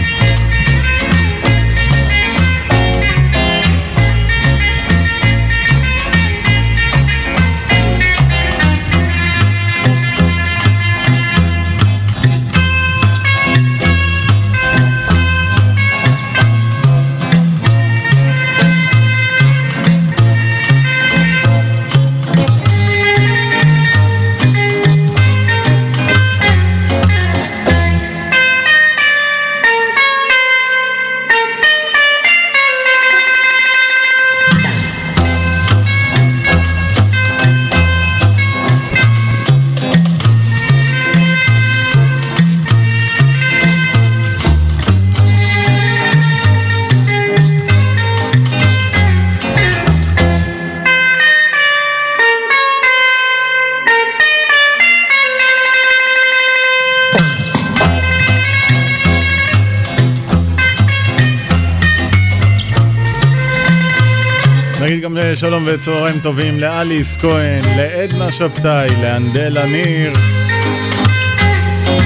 שלום וצהריים טובים לאליס כהן, לעדנה שבתאי, לאנדלה ניר,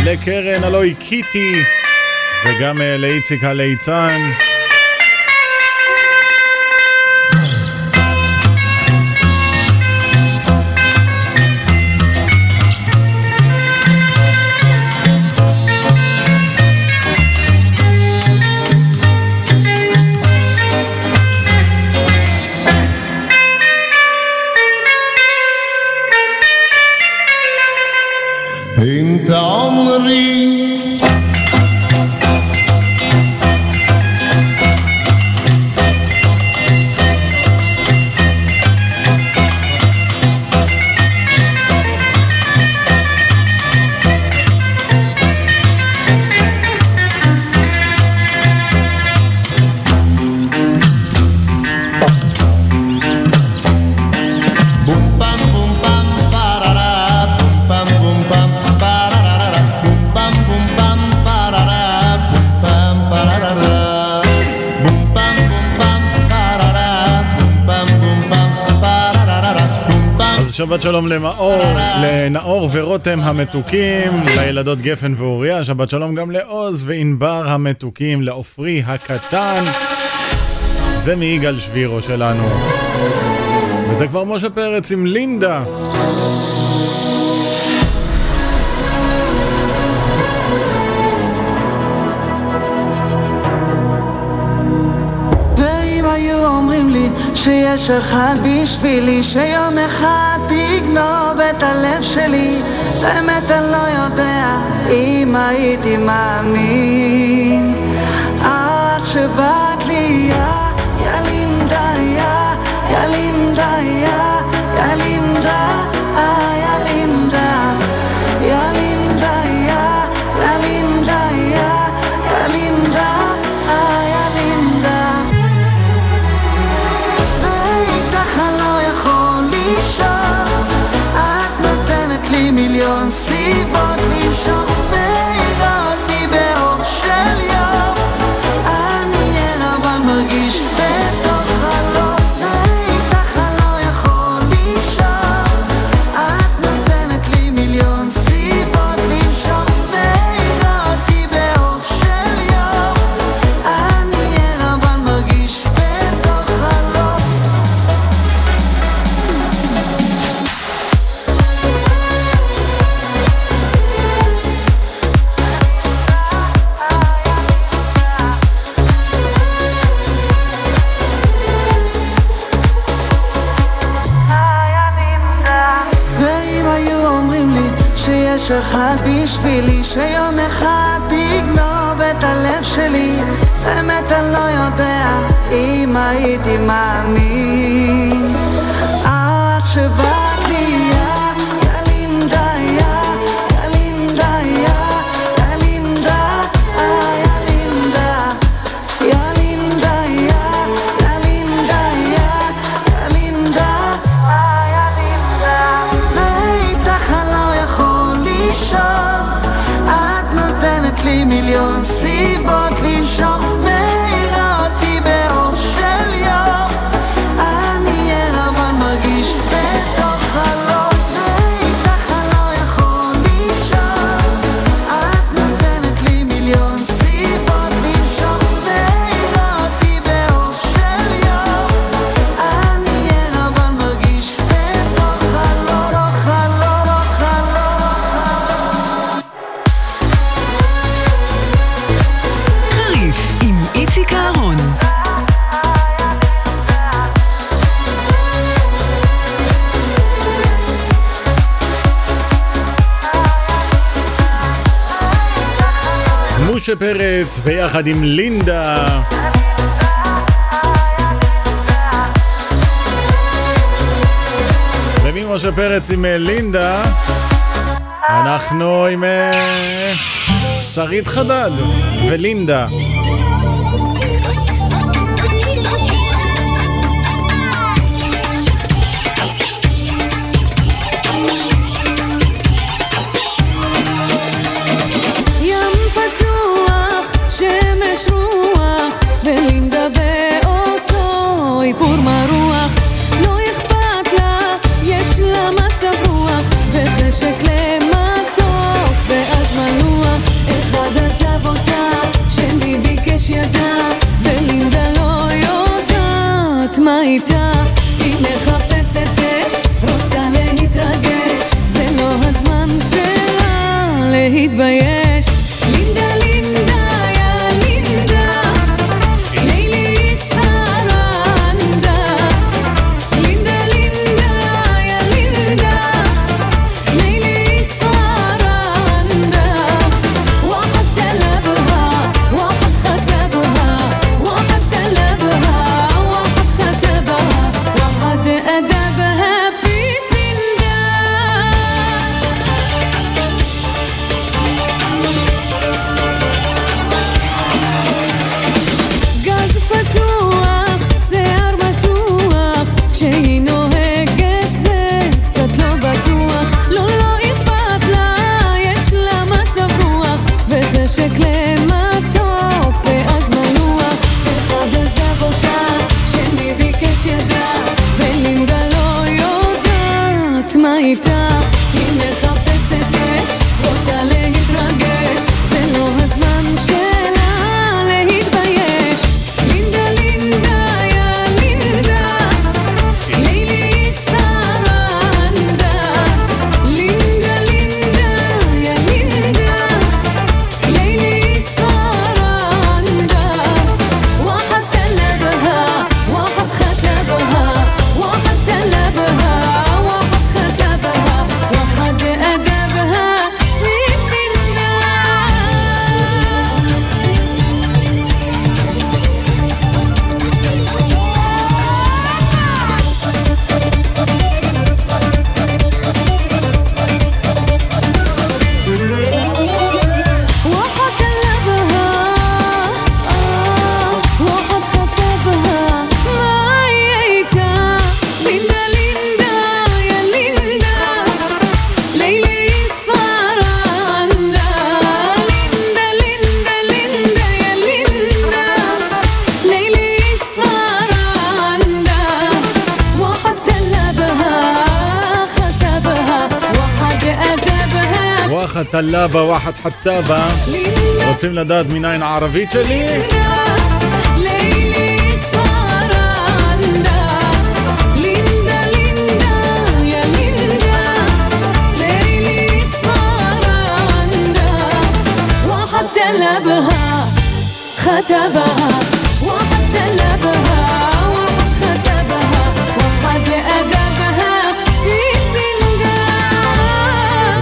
לקרן הלוי קיטי, וגם אה, לאיציק הליצן. me שבת שלום למאור, לנאור ורותם המתוקים, לילדות גפן ואוריה, שבת שלום גם לעוז וענבר המתוקים, לעופרי הקטן. זה מיגאל שבירו שלנו. וזה כבר משה פרץ עם לינדה. ואם היו אומרים לי שיש אחד בשבילי שיום אחד תגנוב את הלב שלי. באמת אני לא יודע אם הייתי מאמין. עד שבאת לי יא יא לינדה יא יא יא פרץ ביחד עם לינדה. וממשה פרץ עם אה, לינדה, אנחנו עם אה, שרית חדד ולינדה. יודעת מה איתה. حلابة واحد حتابة רוצים לדעת מניין הערבית שלי? خطبها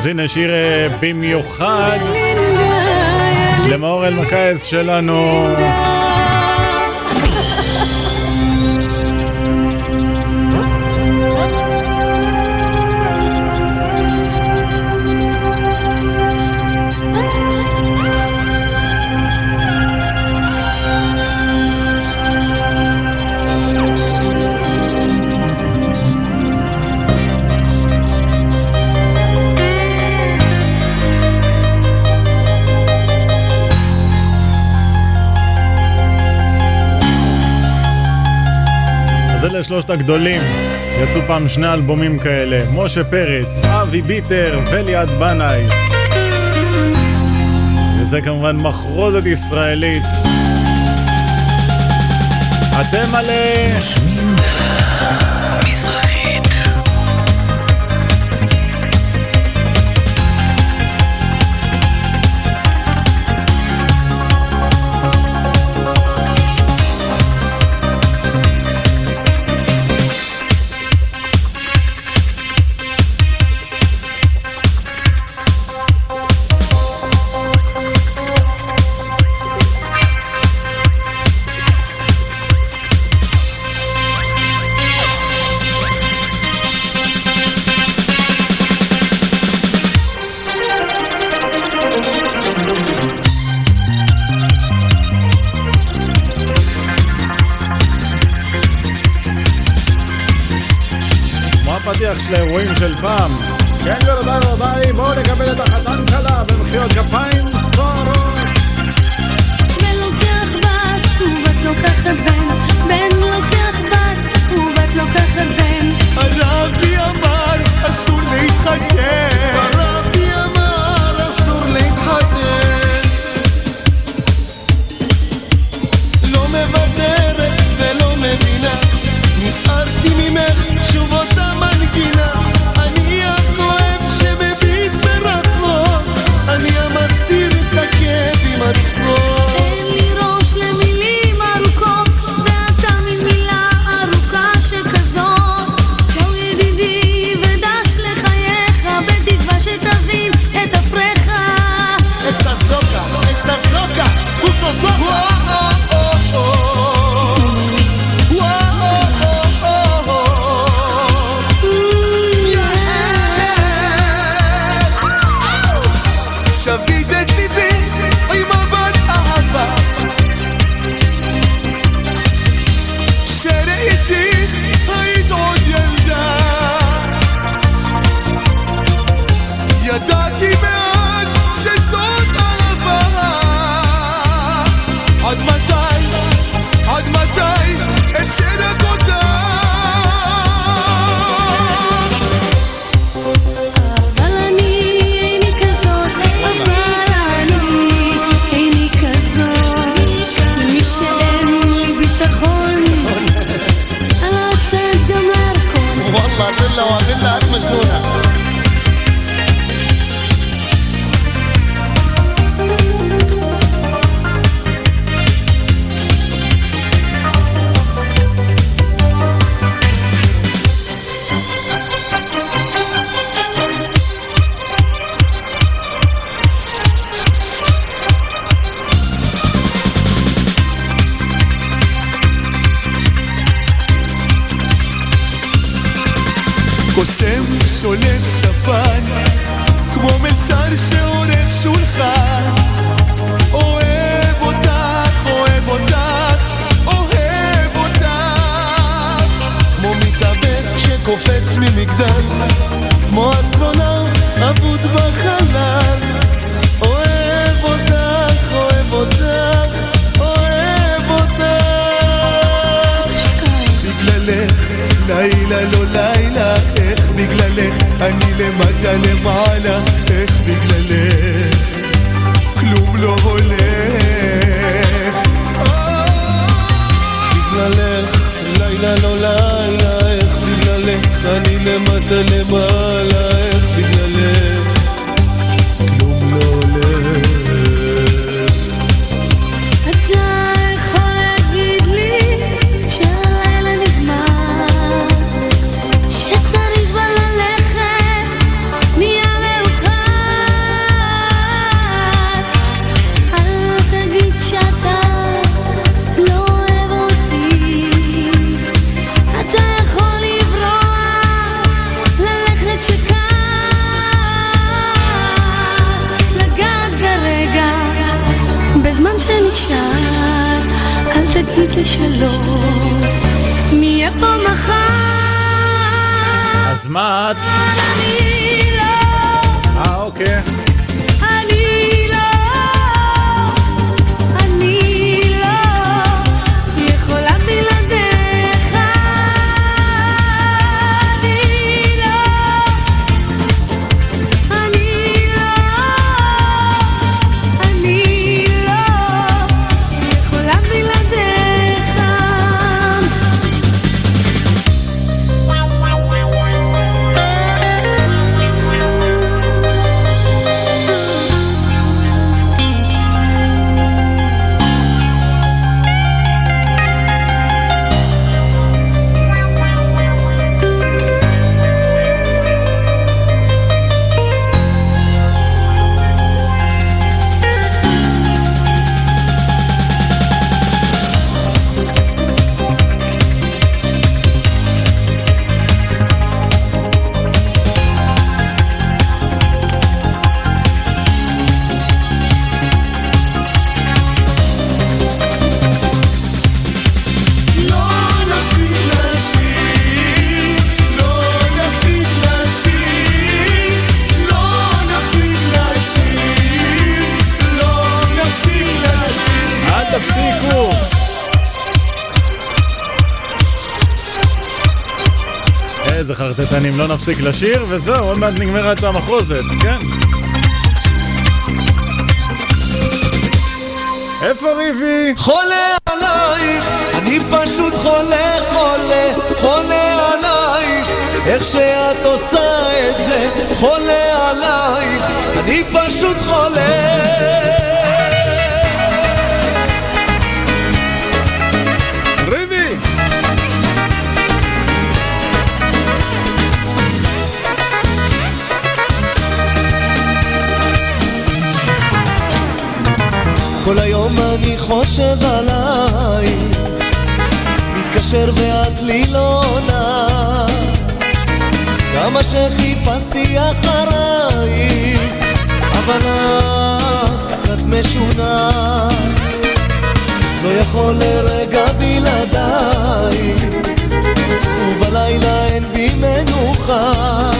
הנה שיר אה, במיוחד למאור אלמקייס שלנו. אלה שלושת הגדולים. יצאו פעם שני אלבומים כאלה, משה פרץ, אבי ביטר וליעד בנאי. וזה כמובן מחרוזת ישראלית. אתם על... נפסיק לשיר, וזהו, עוד מעט נגמרת המחוזת, כן. איפה ריבי? חולה עלייך, אני פשוט חולה, חולה, חולה עלייך, איך שאת עושה את זה, חולה עלייך, אני פשוט חולה. אשר ואת לי לא עונה. כמה שחיפשתי אחרייך אבל את קצת משונה. לא יכול לרגע בלעדייך ובלילה אין בי מנוחה.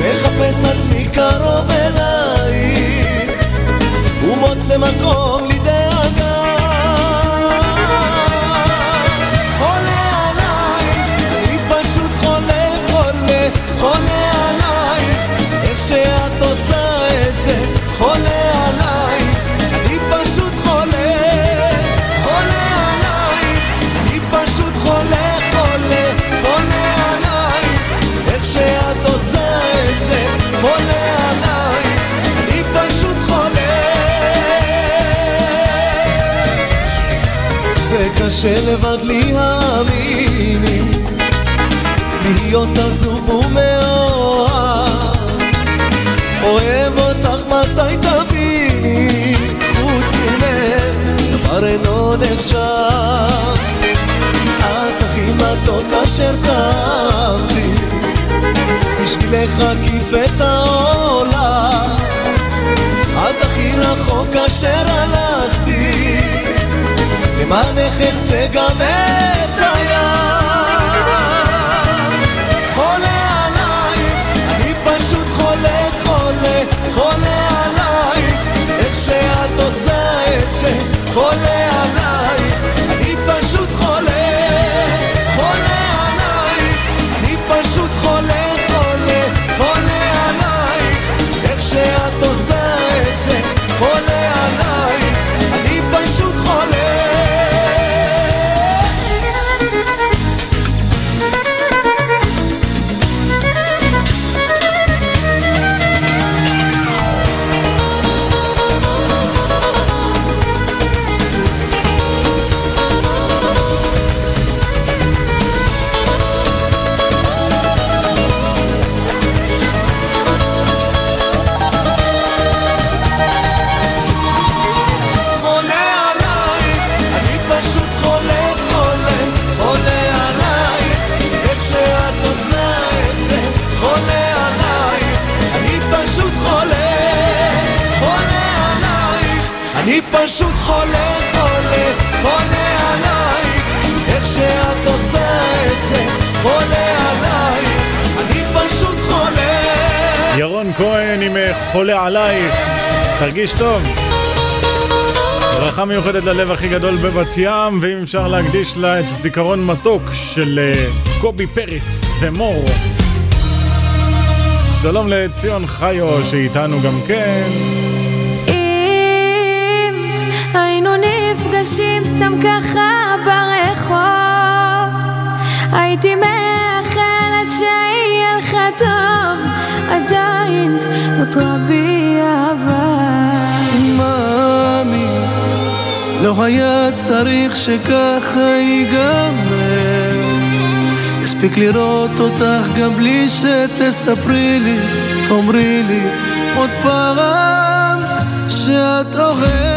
מחפש עצמי קרוב אלייך ומוצא מקום שלבד לי האמיני להיות עזוב ומאוהב. אוהב אותך מתי תביני חוץ ממך דבר אינו נחשב את הכי מתוק אשר קמתי בשבילך אקיף את העולם. את הכי רחוק אשר הלכתי למענך אחצה גם את תרגיש טוב. ברכה מיוחדת ללב הכי גדול בבת ים, ואם אפשר להקדיש לה את זיכרון מתוק של אה, קובי פרץ ומור. שלום לציון חיו שאיתנו גם כן. אם היינו נפגשים סתם ככה ברחוב, הייתי מאחלת שיהיה לך טוב, עדיין נותרה בי אהבה. מאמי, לא היה צריך שככה ייגמר. הספיק לראות אותך גם בלי שתספרי לי, תאמרי לי עוד פעם שאת אוהבת.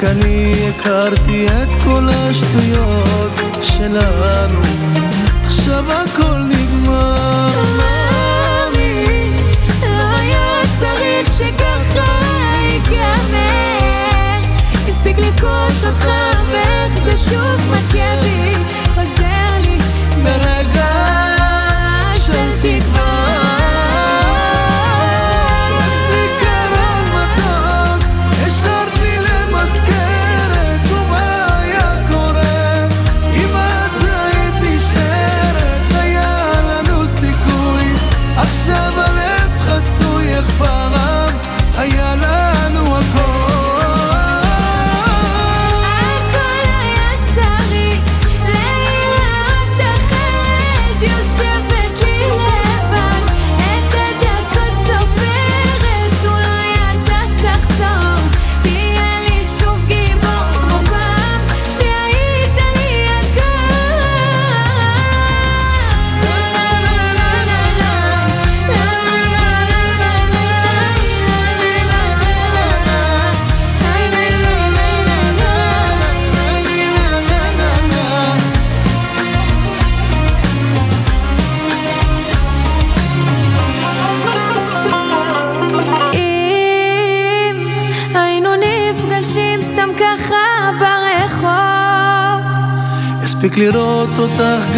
רק אני הכרתי את כל השטויות שלנו עכשיו הכל נגמר מאמי, לא היה צריך שככה ייגמר. הספיק לפגוש אותך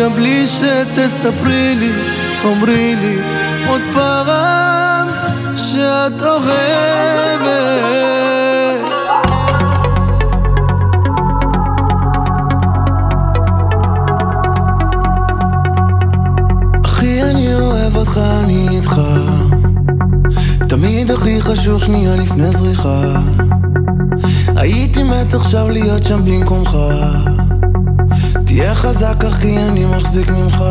גם בלי שתספרי לי, תאמרי לי חזק אחי, אני מחזיק ממך.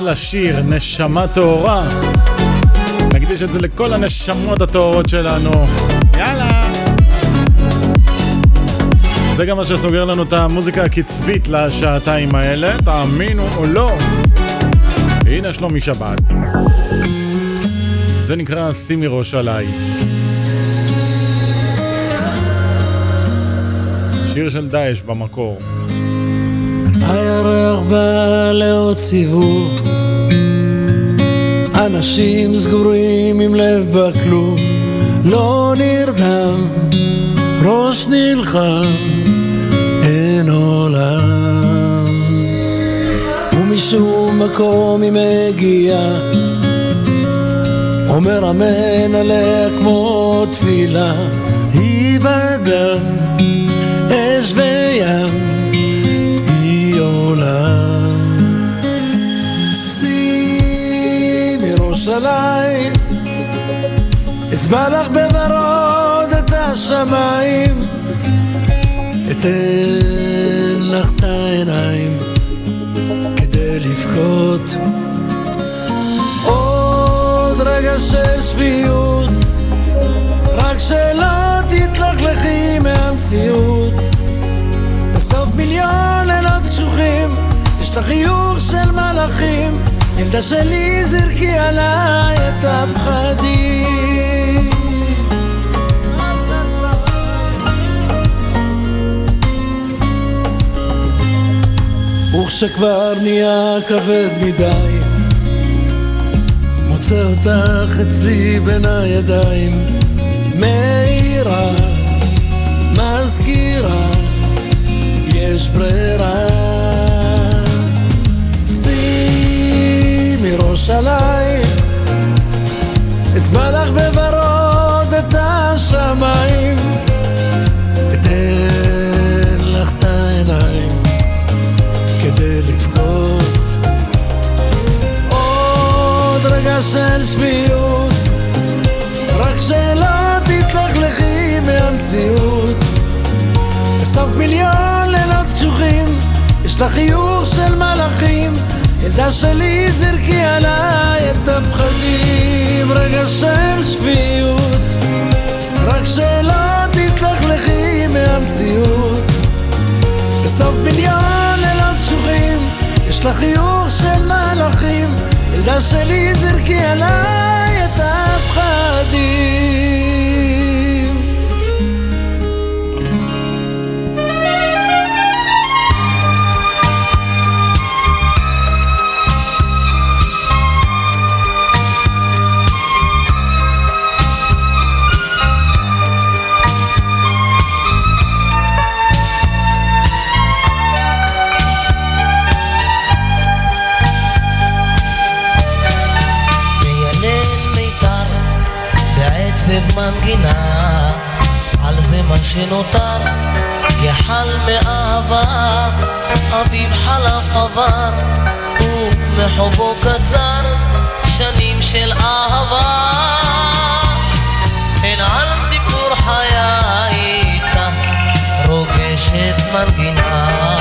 אחלה שיר, נשמה טהורה. נקדיש את זה לכל הנשמות הטהורות שלנו. יאללה! זה גם מה שסוגר לנו את המוזיקה הקצבית לשעתיים האלה, תאמינו או לא. הנה שלומי שבת. זה נקרא שימי ראש עליי. שיר של דאעש במקור. הירח בא לעוד סיבוב. אנשים סגורים עם לב בכלום לא נרדם, ראש נלחם, אין עולם. ומשום מקום היא מגיעה אומר אמן עליה כמו תפילה. היא בדם, אש וים העולם. שימי ירושלים, אצבע לך בוורוד את השמיים, אתן לך את העיניים כדי לבכות. עוד רגע של שפיות, רק שלא תתלכלכי מהמציאות. בסוף מיליון קשוחים, יש לך חיוך של מלאכים, ילדה שלי זרקי עליי את הפחדים. וכשכבר נהיה כבד מדי, מוצא אותך אצלי בין הידיים, מאירה, מזכירה יש ברירה. שימי ראש עליי, אצבע לך בוורוד את השמיים, אתן לך את העיניים כדי לבכות. עוד רגע של שפיות, רק שלא תתלכלכי מהמציאות. בסוף מיליון לילות קשוחים, יש לך חיוך של מלאכים, ילדה שלי זרקי עליי את הפחדים, רגע של שפיות, רק שלא תתלכלכי מהמציאות. בסוף מיליון לילות שוחים, יש לך חיוך של מלאכים, ילדה שלי זרקי עליי את הפחדים. מנגינה על זה מה שנותר יחל מאהבה אביב חלף עבר ומחובו קצר שנים של אהבה. הן על סיפור חיי איתה רוגשת מנגינה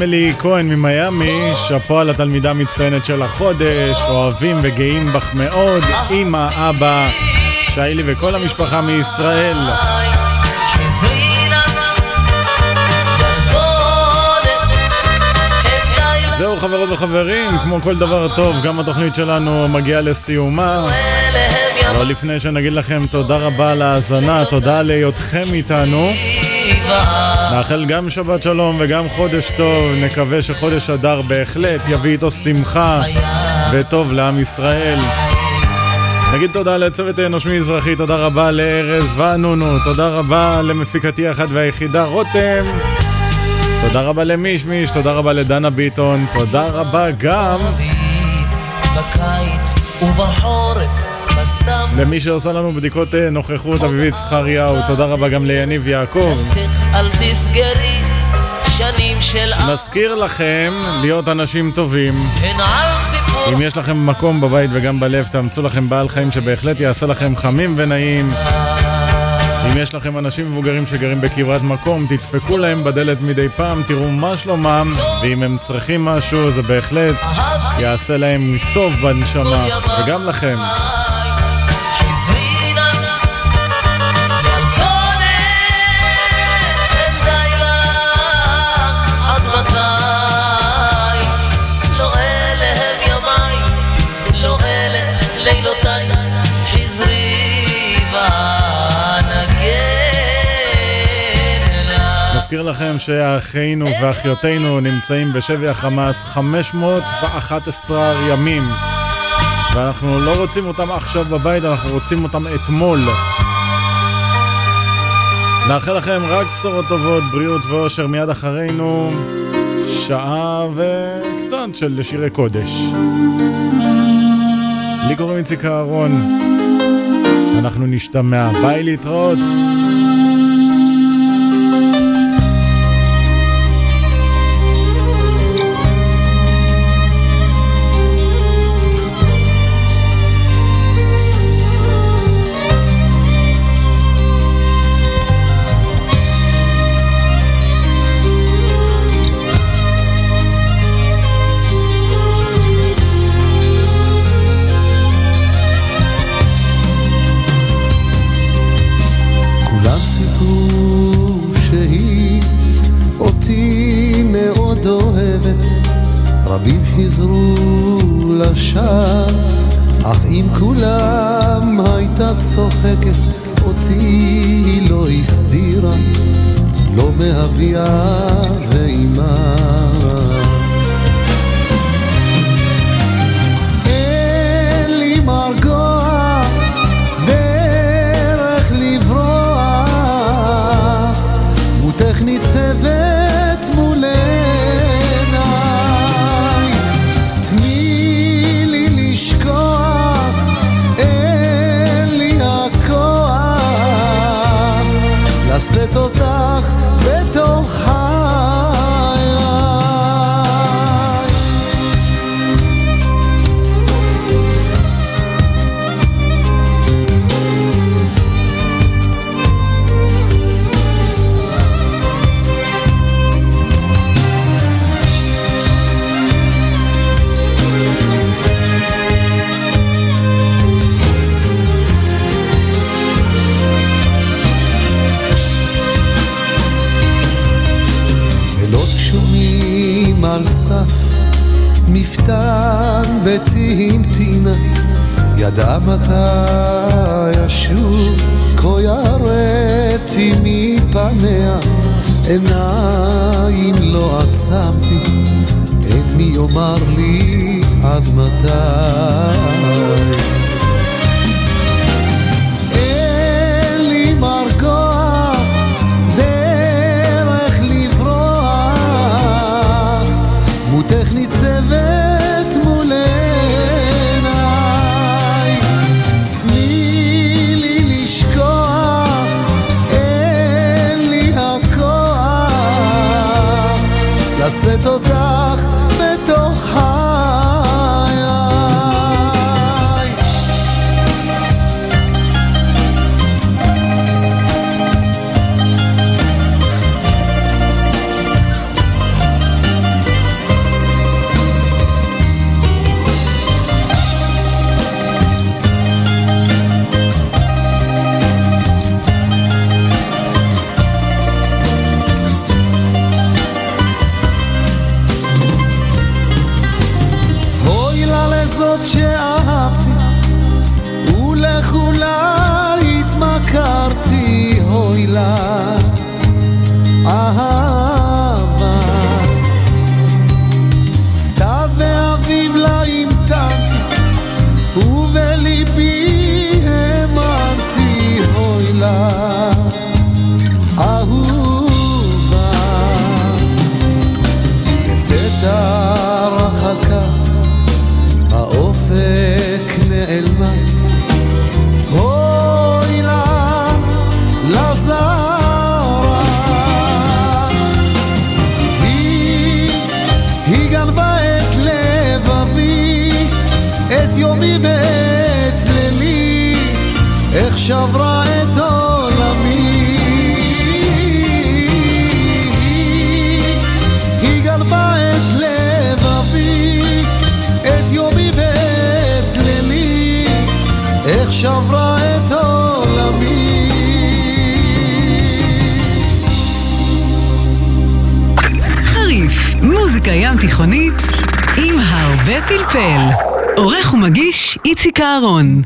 לאמילי כהן ממיאמי, שאפו על התלמידה המצטיינת של החודש, אוהבים וגאים בך מאוד, אמא, אבא, שיילי וכל המשפחה מישראל. זהו חברות וחברים, כמו כל דבר טוב, גם התוכנית שלנו מגיעה לסיומה. לא לפני שנגיד לכם תודה רבה על ההאזנה, תודה על היותכם איתנו. נאחל גם שבת שלום וגם חודש טוב, נקווה שחודש אדר בהחלט יביא איתו שמחה וטוב לעם ישראל. נגיד תודה לצוות נושמי אזרחי, תודה רבה לארז ואנונו, תודה רבה למפיקתי האחת והיחידה רותם, תודה רבה למישמיש, תודה רבה לדנה ביטון, תודה רבה גם בקיץ ובחורף למי שעושה לנו בדיקות אה, נוכחות, אביבית זכריהו, תודה רבה גם ליניב יעקב. נזכיר לכם להיות אנשים טובים. אם יש לכם מקום בבית וגם בלב, תאמצו לכם בעל חיים שבהחלט יעשה לכם חמים ונעים. אם יש לכם אנשים מבוגרים שגרים בקברת מקום, תדפקו להם בדלת מדי פעם, תראו מה שלומם, ואם הם צריכים משהו, זה בהחלט יעשה להם טוב בנשמה, וגם לכם. נזכיר לכם שאחינו ואחיותינו נמצאים בשבי החמאס 511 ימים ואנחנו לא רוצים אותם עכשיו בבית, אנחנו רוצים אותם אתמול. נאחל לכם רק בשורות טובות, בריאות ואושר מיד אחרינו, שעה וקצת של שירי קודש. לי קוראים איציק אהרון, אנחנו נשתמע, ביי להתראות. צוחקת, אותי היא לא הסתירה, לא מאביה ואימה. מתי אשוב? כה יראתי מפניה עיניים לא עצמתי. אין מי יאמר לי עד מתי? פלפל. עורך ומגיש איציק אהרון